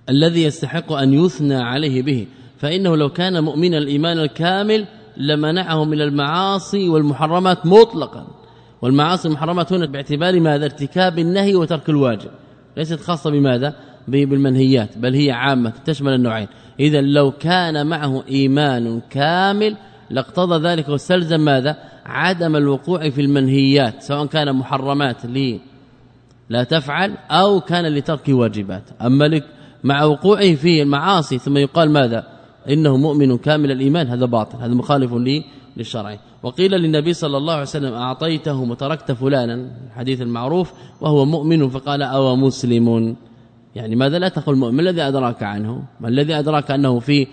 الذي يستحق أن يثنى عليه به. فإنه لو كان مؤمنا الإيمان الكامل لمنعه من المعاصي والمحرمات مطلقا. والمعاصي والمحرمات هنا باعتبار ماذا؟ ارتكاب النهي وترك الواجب. ليست خاصة بماذا؟ بالمنهيات بل هي عامة تشمل النوعين. اذا لو كان معه إيمان كامل لاقتضى ذلك واستلزم ماذا؟ عدم الوقوع في المنهيات سواء كان محرمات لي لا تفعل أو كان لترك واجبات. أما لك مع وقوعه في المعاصي ثم يقال ماذا؟ إنه مؤمن كامل الإيمان هذا باطل هذا مخالف لي للشرع. وقيل للنبي صلى الله عليه وسلم أعطيته وتركت فلانا الحديث المعروف وهو مؤمن فقال أو مسلم. يعني ماذا لا تقول مؤمن؟ ما الذي أدراك عنه؟ ما الذي أدراك أنه فيه؟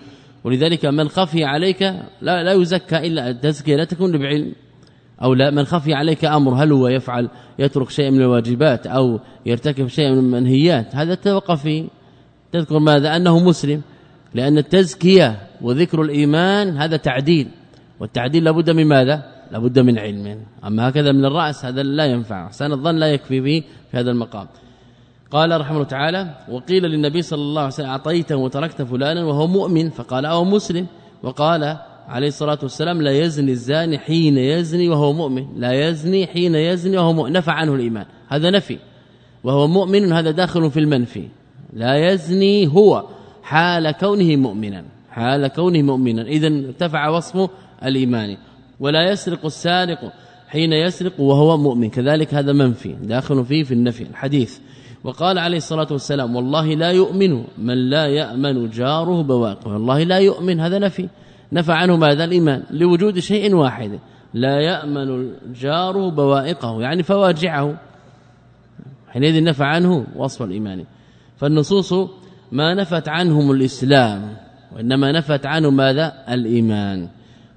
ولذلك من خفي عليك لا لا يزكى إلا التزكيه لا تكون بعلم. أو لا من خفي عليك أمر هل هو يفعل يترك شيء من الواجبات أو يرتكب شيء من المنهيات هذا توقف تذكر ماذا؟ أنه مسلم. لأن التزكية وذكر الإيمان هذا تعديل. والتعديل لابد من ماذا؟ لابد من علم. أما هكذا من الرأس هذا لا ينفع. احسان الظن لا يكفي به في هذا المقام. قال رحمه الله تعالى وقيل للنبي صلى الله عليه وسلم اعطيته وتركت فلانا وهو مؤمن. فقال أو مسلم. وقال عليه الصلاة والسلام لا يزني الزاني حين يزني وهو مؤمن. لا يزني حين يزني وهو مؤمن. نفى عنه الإيمان. هذا نفي. وهو مؤمن هذا داخل في المنفي. لا يزني هو. حال كونه مؤمنا. حال كونه مؤمنا. اذا ارتفع وصفه الايماني ولا يسرق السارق حين يسرق وهو مؤمن. كذلك هذا منفي. داخل فيه في النفي الحديث. وقال عليه الصلاة والسلام والله لا يؤمن من لا يأمن جاره بواقه والله لا يؤمن. هذا نفي. نفى عنه ماذا؟ الإيمان. لوجود شيء واحد. لا يأمن الجار بوائقه يعني فواجعه. حينئذ نفى عنه وصف الإيمان. فالنصوص ما نفت عنهم الإسلام وإنما نفت عنه ماذا؟ الإيمان.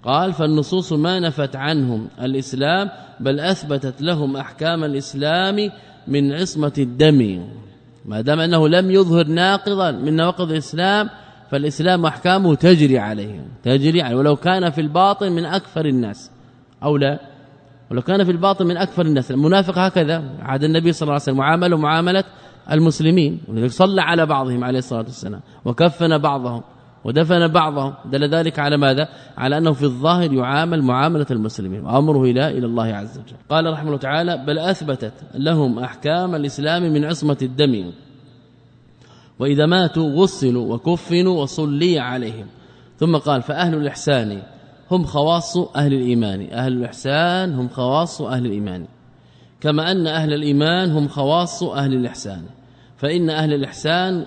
قال فالنصوص ما نفت عنهم الإسلام بل أثبتت لهم أحكام الإسلام من عصمة الدم. ما دام أنه لم يظهر ناقضا من نواقض الإسلام فالإسلام أحكامه تجري عليه تجري عليه ولو كان في الباطن من أكثر الناس أو لا ولو كان في الباطن من أكثر الناس. المنافق هكذا عاد النبي صلى الله عليه وسلم معامله معاملة المسلمين. ولذلك صلى على بعضهم عليه الصلاة والسلام وكفن بعضهم ودفن بعضهم. دل ذلك على ماذا؟ على أنه في الظاهر يعامل معاملة المسلمين وأمره إلى إلى الله عز وجل. قال رحمه الله تعالى بل أثبتت لهم أحكام الإسلام من عصمة الدم وإذا ماتوا غسلوا وكفنوا وصلي عليهم. ثم قال فأهل الإحسان هم خواص أهل الإيمان. أهل الإحسان هم خواص أهل الإيمان. كما أن أهل الإيمان هم خواص أهل الإحسان. فإن أهل الإحسان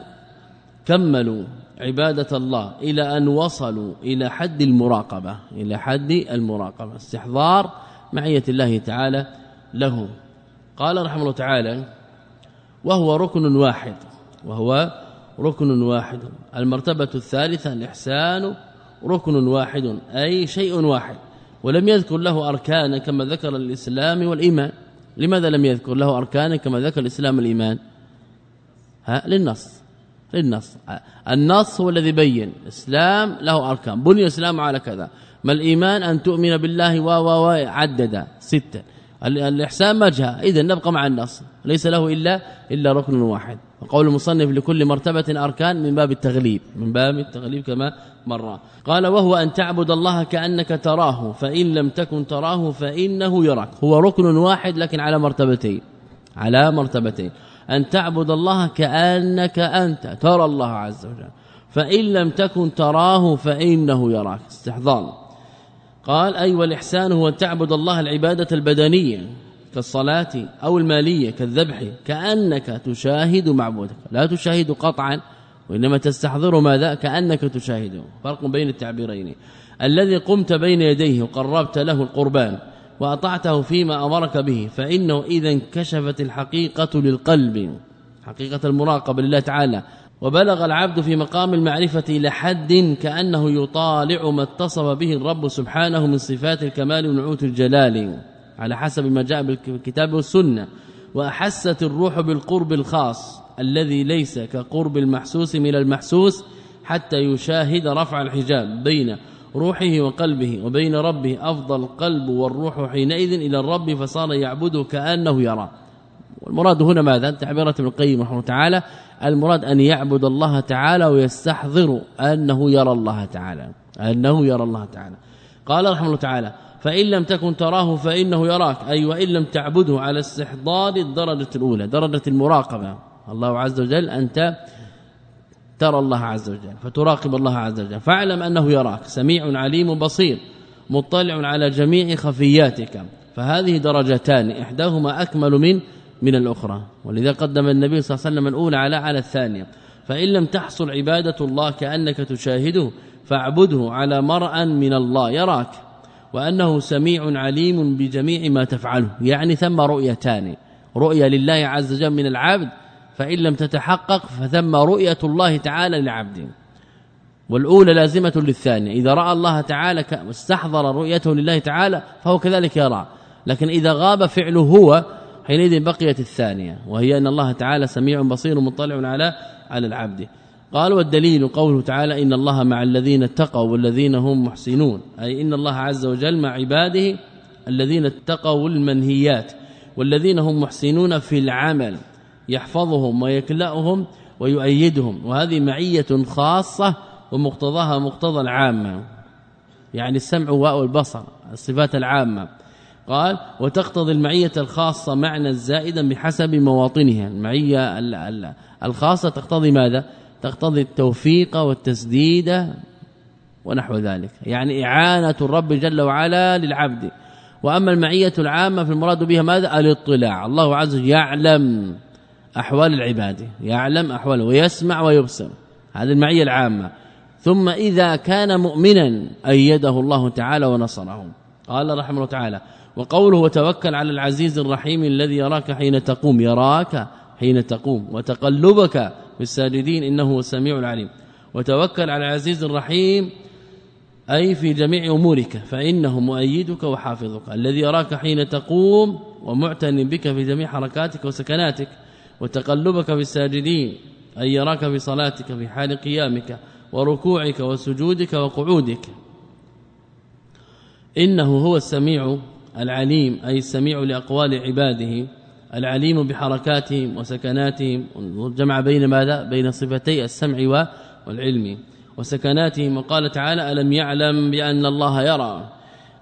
كملوا عبادة الله إلى أن وصلوا إلى حد المراقبة إلى حد المراقبة استحضار معية الله تعالى لهم. قال رحمه الله تعالى وهو ركن واحد وهو ركن واحد. المرتبة الثالثة الإحسان ركن واحد أي شيء واحد. ولم يذكر له أركانا كما ذكر الإسلام والإيمان. لماذا لم يذكر له أركانا كما ذكر الإسلام والإيمان؟ ها للنص للنص. النص هو الذي بين الإسلام له أركان. بني الإسلام على كذا. ما الإيمان؟ أن تؤمن بالله و و عدد سته الإحسان جاء. اذا نبقى مع النص. ليس له إلا إلا ركن واحد. وقول المصنف لكل مرتبة أركان من باب التغليب من باب التغليب كما مر. قال وهو أن تعبد الله كأنك تراه فإن لم تكن تراه فإنه يراك. هو ركن واحد لكن على مرتبتين على مرتبتين. أن تعبد الله كأنك أنت ترى الله عز وجل فإن لم تكن تراه فإنه يراك. استحضار. قال أي والإحسان هو أن تعبد الله العبادة البدنية كالصلاة أو المالية كالذبح كأنك تشاهد معبودك. لا تشاهد قطعا وإنما تستحضر ماذا؟ كأنك تشاهده فرق بين التعبيرين. الذي قمت بين يديه وقربت له القربان وأطعته فيما أمرك به فإنه إذا انكشفت الحقيقة للقلب. حقيقة المراقبة لله تعالى. وبلغ العبد في مقام المعرفة إلى حد كأنه يطالع ما اتصف به الرب سبحانه من صفات الكمال ونعوت الجلال. على حسب ما جاء بالكتاب والسنة. وأحست الروح بالقرب الخاص الذي ليس كقرب المحسوس من المحسوس حتى يشاهد رفع الحجاب بين روحه وقلبه وبين ربه أفضل القلب والروح حينئذ إلى الرب فصار يعبده كأنه يرى. والمراد هنا ماذا؟ تعبيرة ابن القيم رحمه تعالى المراد أن يعبد الله تعالى ويستحضر أنه يرى الله تعالى أنه يرى الله تعالى. قال رحمه الله تعالى فإن لم تكن تراه فإنه يراك. أي وإن لم تعبده على استحضار الدرجة الأولى درجة المراقبة. الله عز وجل أنت ترى الله عز وجل فتراقب الله عز وجل. فاعلم أنه يراك. سميع عليم بصير مطلع على جميع خفياتك. فهذه درجتان إحداهما أكمل من من الأخرى. ولذا قدم النبي صلى الله عليه وسلم الأولى على على الثانية. فإن لم تحصل عبادة الله كأنك تشاهده فاعبده على مرأى من الله يراك. وأنه سميع عليم بجميع ما تفعله يعني ثم رؤيتان. رؤيه لله عز وجل من العبد فإن لم تتحقق فثم رؤية الله تعالى لعبده والأولى لازمة للثانية إذا رأى الله تعالى واستحضر رؤيته لله تعالى فهو كذلك يرى. لكن إذا غاب فعله هو حينئذ بقيت الثانية وهي أن الله تعالى سميع بصير مطلع على على العبد. قال والدليل قوله تعالى إن الله مع الذين اتقوا والذين هم محسنون أي إن الله عز وجل مع عباده الذين اتقوا المنهيات والذين هم محسنون في العمل يحفظهم ويكلأهم ويؤيدهم وهذه معية خاصة ومقتضاها مقتضى العامة يعني السمع والبصر الصفات العامة. قال وتقتضي المعية الخاصة معنى زائدا بحسب مواطنها المعية الخاصة تقتضي ماذا؟ تقتضي التوفيق والتسديد ونحو ذلك. يعني إعانة الرب جل وعلا للعبد. وأما المعية العامة في المراد بها ماذا؟ الاطلاع. الله عز وجل يعلم أحوال العباد يعلم احواله ويسمع ويبصر. هذه المعية العامة. ثم إذا كان مؤمنا أيده الله تعالى ونصره. قال رحمه الله تعالى وقوله وتوكل على العزيز الرحيم الذي يراك حين تقوم. يراك حين تقوم. وتقلبك في الساجدين إنه هو السميع العليم. وتوكل على العزيز الرحيم أي في جميع أمورك فإنه مؤيدك وحافظك. الذي يراك حين تقوم ومعتن بك في جميع حركاتك وسكناتك وتقلبك في الساجدين أي يراك في صلاتك في حال قيامك وركوعك وسجودك وقعودك. إنه هو السميع العليم أي السميع لأقوال عباده. العليم بحركاتهم وسكناتهم. جمع بين ماذا؟ بين صفتي السمع والعلم وسكناتهم. وقال تعالى ألم يعلم بأن الله يرى؟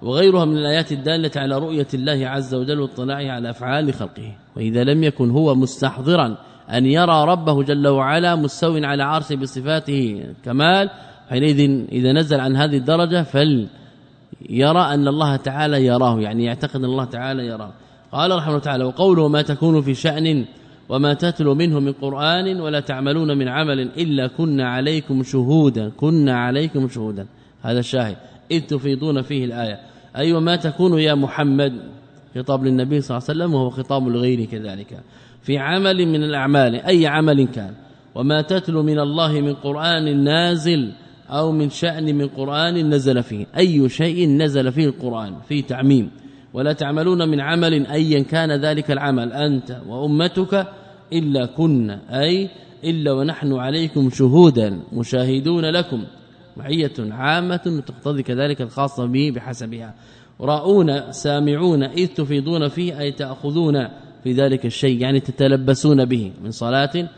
وغيرها من الآيات الدالة على رؤية الله عز وجل واطلاعه على أفعال خلقه. وإذا لم يكن هو مستحضرا أن يرى ربه جل وعلا مستو على عرشه بصفاته كمال حينئذ إذا نزل عن هذه الدرجة فل يرى أن الله تعالى يراه يعني يعتقد أن الله تعالى يراه. قال رحمه الله تعالى وقوله ما تكون في شأن وما تتلو منه من قرآن ولا تعملون من عمل إلا كنا عليكم شهودا كنا عليكم شهودا. هذا الشاهد. إذ تفيضون فيه الآية. أي أيوة وما تكون يا محمد خطاب للنبي صلى الله عليه وسلم وهو خطاب لغيره كذلك. في عمل من الأعمال أي عمل كان. وما تتلو من الله من قرآن نازل أو من شأن من قرآن نزل فيه. أي شيء نزل فيه القرآن في تعميم. ولا تعملون من عمل أيا كان ذلك العمل أنت وأمتك إلا كنا أي إلا ونحن عليكم شهودا مشاهدون لكم. معيه عامة تقتضي كذلك الخاصة به بحسبها. راؤون سامعون إذ تفيضون فيه أي تأخذون في ذلك الشيء يعني تتلبسون به من صلاة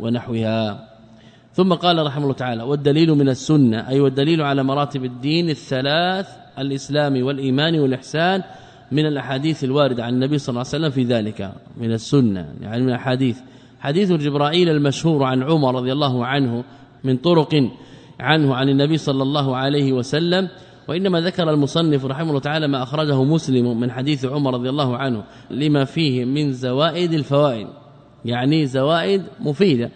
ونحوها. ثم قال رحمه الله تعالى والدليل من السنة أي والدليل على مراتب الدين الثلاث الإسلام والإيمان والإحسان من الأحاديث الواردة عن النبي صلى الله عليه وسلم في ذلك من السنة يعني من الحديث. حديث جبرائيل المشهور عن عمر رضي الله عنه من طرق عنه عن النبي صلى الله عليه وسلم وإنما ذكر المصنف رحمه الله تعالى ما أخرجه مسلم من حديث عمر رضي الله عنه لما فيه من زوائد الفوائد يعني زوائد مفيدة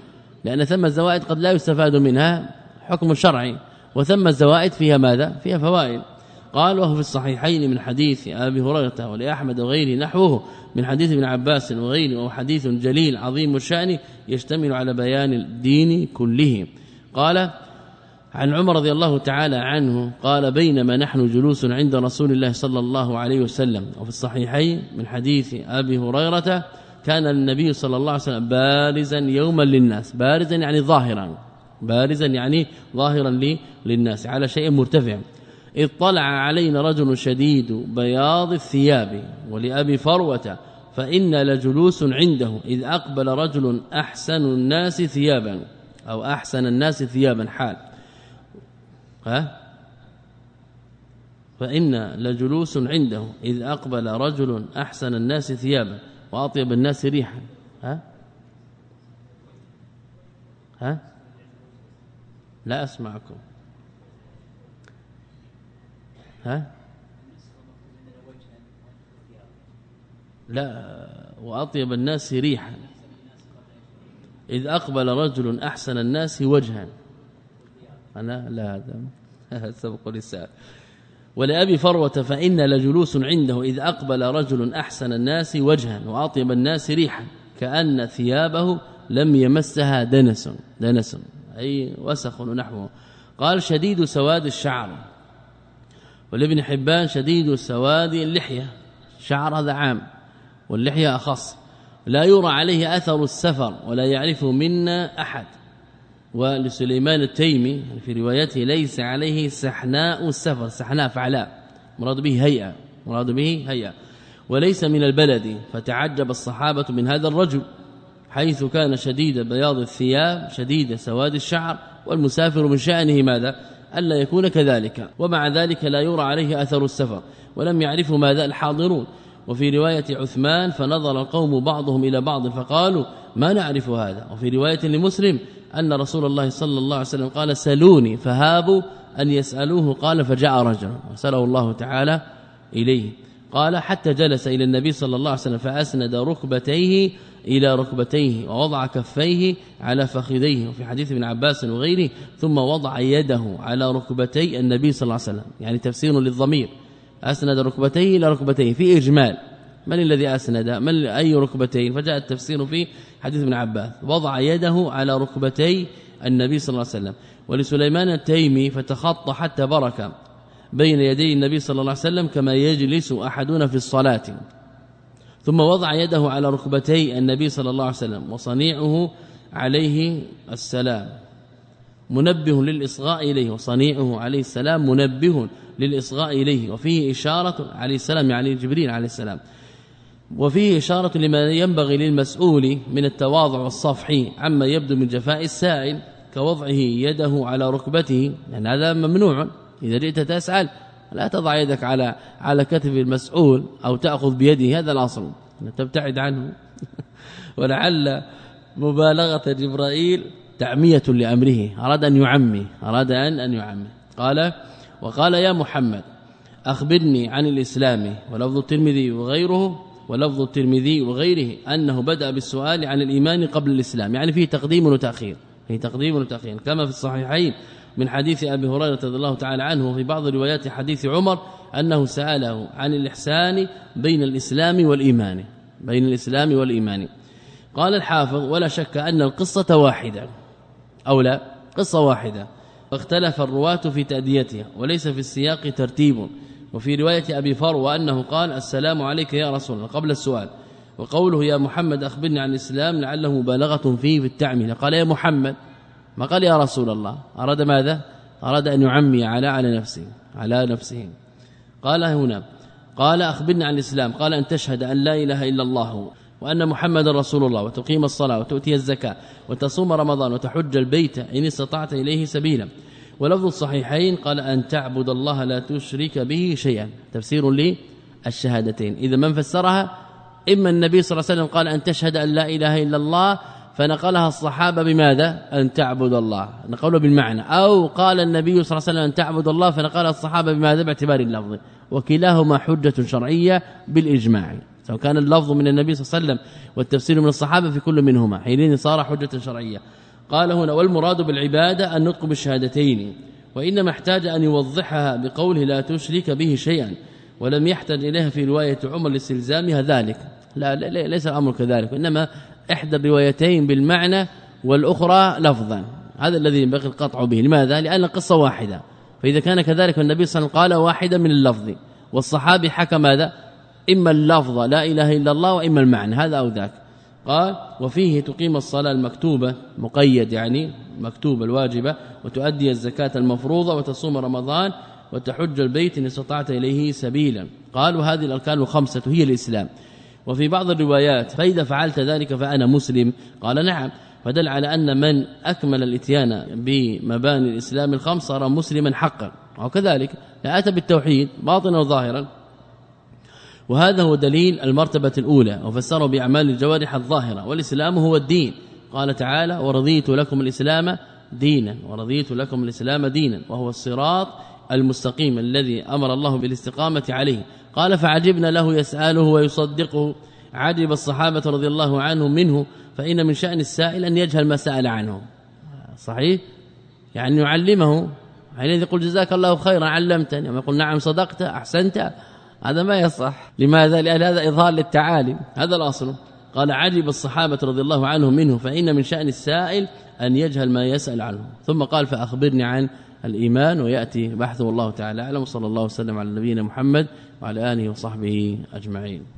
لأن ثم زوائد قد لا يستفاد منها حكم شرعي وثم الزوائد فيها ماذا؟ فيها فوائد. قال وهو في الصحيحين من حديث أبي هريرة ولأحمد وغيره نحوه من حديث ابن عباس وغيره وهو حديث جليل عظيم الشأن يشتمل على بيان الدين كله. قال عن عمر رضي الله تعالى عنه قال بينما نحن جلوس عند رسول الله صلى الله عليه وسلم. وفي الصحيحين من حديث أبي هريرة كان النبي صلى الله عليه وسلم بارزا يوما للناس بارزا يعني ظاهرا بارزا يعني ظاهرا للناس على شيء مرتفع. إذ طلع علينا رجل شديد بياض الثياب ولأبي فروة فإن لجلوس عنده إذ أقبل رجل أحسن الناس ثيابا أو أحسن الناس ثيابا حال. ها؟ فإن لجلوس عنده إذ أقبل رجل أحسن الناس ثيابا وأطيب الناس ريحا. ها؟ ها؟ لا أسمعكم. لا وأطيب الناس ريحا. إذ أقبل رجل أحسن الناس وجها. أنا لا هذا سبق لسان ولأبي فروة فإن لجلوس عنده إذ أقبل رجل أحسن الناس وجها. وأطيب الناس ريحا. كأن ثيابه لم يمسها دنس دنس. أي وسخ ونحوه قال شديد سواد الشعر. ولابن حبان شديد سواد اللحية شعر هذا عام واللحية أخص. لا يرى عليه أثر السفر ولا يعرفه منا أحد. ولسليمان التيمي في روايته ليس عليه سحناء السفر سحناء فعلاء. مراد به هيئة مراد به هيئة. وليس من البلد فتعجب الصحابة من هذا الرجل حيث كان شديد بياض الثياب شديد سواد الشعر والمسافر من شأنه ماذا؟ ألا يكون كذلك. ومع ذلك لا يرى عليه أثر السفر ولم يعرفه ماذا الحاضرون. وفي رواية عثمان فنظر القوم بعضهم إلى بعض فقالوا ما نعرف هذا. وفي رواية لمسلم أن رسول الله صلى الله عليه وسلم قال سلوني فهابوا أن يسألوه قال فجاء رجل وسأله الله تعالى إليه. قال حتى جلس إلى النبي صلى الله عليه وسلم فأسند ركبتيه إلى ركبتيه ووضع كفيه على فخذيه وفي حديث ابن عباس وغيره ثم وضع يده على ركبتي النبي صلى الله عليه وسلم. يعني تفسير للضمير. أسند ركبتيه إلى ركبتيه في إجمال. من الذي أسند؟ من أي ركبتين؟ فجاء التفسير في حديث ابن عباس. وضع يده على ركبتي النبي صلى الله عليه وسلم. ولسليمان التيمي فتخطى حتى برك بين يدي النبي صلى الله عليه وسلم كما يجلس أحدنا في الصلاة. ثم وضع يده على ركبتي النبي صلى الله عليه وسلم وصنيعه عليه السلام. منبه للإصغاء إليه وصنيعه عليه السلام منبه للإصغاء إليه وفيه إشارة عليه السلام يعني جبريل عليه السلام. وفيه إشارة لما ينبغي للمسؤول من التواضع والصفح عما يبدو من جفاء السائل كوضعه يده على ركبته لأن هذا ممنوع. إذا جئت تسأل لا تضع يدك على على كتف المسؤول أو تأخذ بيده هذا الأصل. تبتعد عنه. ولعل مبالغة جبرائيل تعمية لأمره. أراد أن يعمي. أراد ان أن يعمي. قال وقال يا محمد أخبرني عن الإسلام ولفظ الترمذي وغيره ولفظ الترمذي وغيره أنه بدأ بالسؤال عن الإيمان قبل الإسلام. يعني فيه تقديم وتأخير. فيه تقديم وتأخير. كما في الصحيحين من حديث أبي هريرة رضي الله تعالى عنه وفي بعض روايات حديث عمر أنه سأله عن الإحسان بين الإسلام والإيمان بين الإسلام والإيمان. قال الحافظ ولا شك أن القصة واحدة أو لا قصة واحدة فاختلف الرواة في تأديتها وليس في السياق ترتيب. وفي رواية أبي فروة أنه قال السلام عليك يا رسول الله. قبل السؤال وقوله يا محمد أخبرني عن الإسلام لعله مبالغة فيه في التعمية قال يا محمد ما قال يا رسول الله أراد ماذا؟ أراد أن يعمي على على نفسه على نفسه. قال هنا قال أخبرني عن الإسلام قال أن تشهد أن لا إله إلا الله وأن محمد رسول الله وتقيم الصلاة وتؤتي الزكاة وتصوم رمضان وتحج البيت إن استطعت إليه سبيلا. ولفظ الصحيحين قال أن تعبد الله لا تشرك به شيئا. تفسير للشهادتين. إذا من فسرها؟ إما النبي صلى الله عليه وسلم قال أن تشهد أن لا إله إلا الله فنقلها الصحابة بماذا؟ أن تعبد الله. نقوله بالمعنى. أو قال النبي صلى الله عليه وسلم أن تعبد الله فنقلها الصحابة بماذا؟ باعتبار اللفظ. وكلاهما حجة شرعية بالإجماع. سواء كان اللفظ من النبي صلى الله عليه وسلم والتفسير من الصحابة في كل منهما. حينئذ صار حجة شرعية. قال هنا والمراد بالعبادة النطق بالشهادتين وإنما احتاج أن يوضحها بقوله لا تشرك به شيئا. ولم يحتج إليها في رواية عمر لاستلزامها ذلك. لا ليس الأمر كذلك. انما إحدى الروايتين بالمعنى والأخرى لفظا. هذا الذي ينبغي القطع به. لماذا؟ لأن القصة واحدة. فإذا كان كذلك النبي صلى الله عليه وسلم قال واحدة من اللفظ. والصحابي حكى ماذا؟ إما اللفظ لا إله إلا الله وإما المعنى. هذا أو ذاك. قال وفيه تقيم الصلاة المكتوبة مقيد يعني مكتوبة الواجبة وتؤدي الزكاة المفروضة وتصوم رمضان وتحج البيت إن استطعت إليه سبيلا. قال وهذه الأركان الخمسة هي الإسلام. وفي بعض الروايات فإذا فعلت ذلك فأنا مسلم. قال نعم فدل على أن من أكمل الإتيان بمباني الإسلام الخمس صار مسلما حقا. وكذلك أتى بالتوحيد باطنا وظاهرا. وهذا هو دليل المرتبة الأولى وفسره بأعمال الجوارح الظاهرة والإسلام هو الدين. قال تعالى ورضيت لكم الإسلام دينا ورضيت لكم الإسلام دينا وهو الصراط المستقيم الذي أمر الله بالاستقامة عليه. قال فعجبنا له يسأله ويصدقه. عجب الصحابة رضي الله عنهم منه فإن من شأن السائل أن يجهل ما سأل عنه. صحيح؟ يعني يعلمه. حينئذ يقول جزاك الله خيرا علمتني. ويقول نعم صدقت أحسنت. هذا ما يصح. لماذا؟ لأن هذا إظهار للتعالي. هذا الأصل. قال عجب الصحابة رضي الله عنهم منه فإن من شأن السائل أن يجهل ما يسأل عنه. ثم قال فأخبرني عن الإيمان ويأتي بحثه الله تعالى أعلم صلى الله وسلم على نبينا محمد وعلى آله وصحبه أجمعين.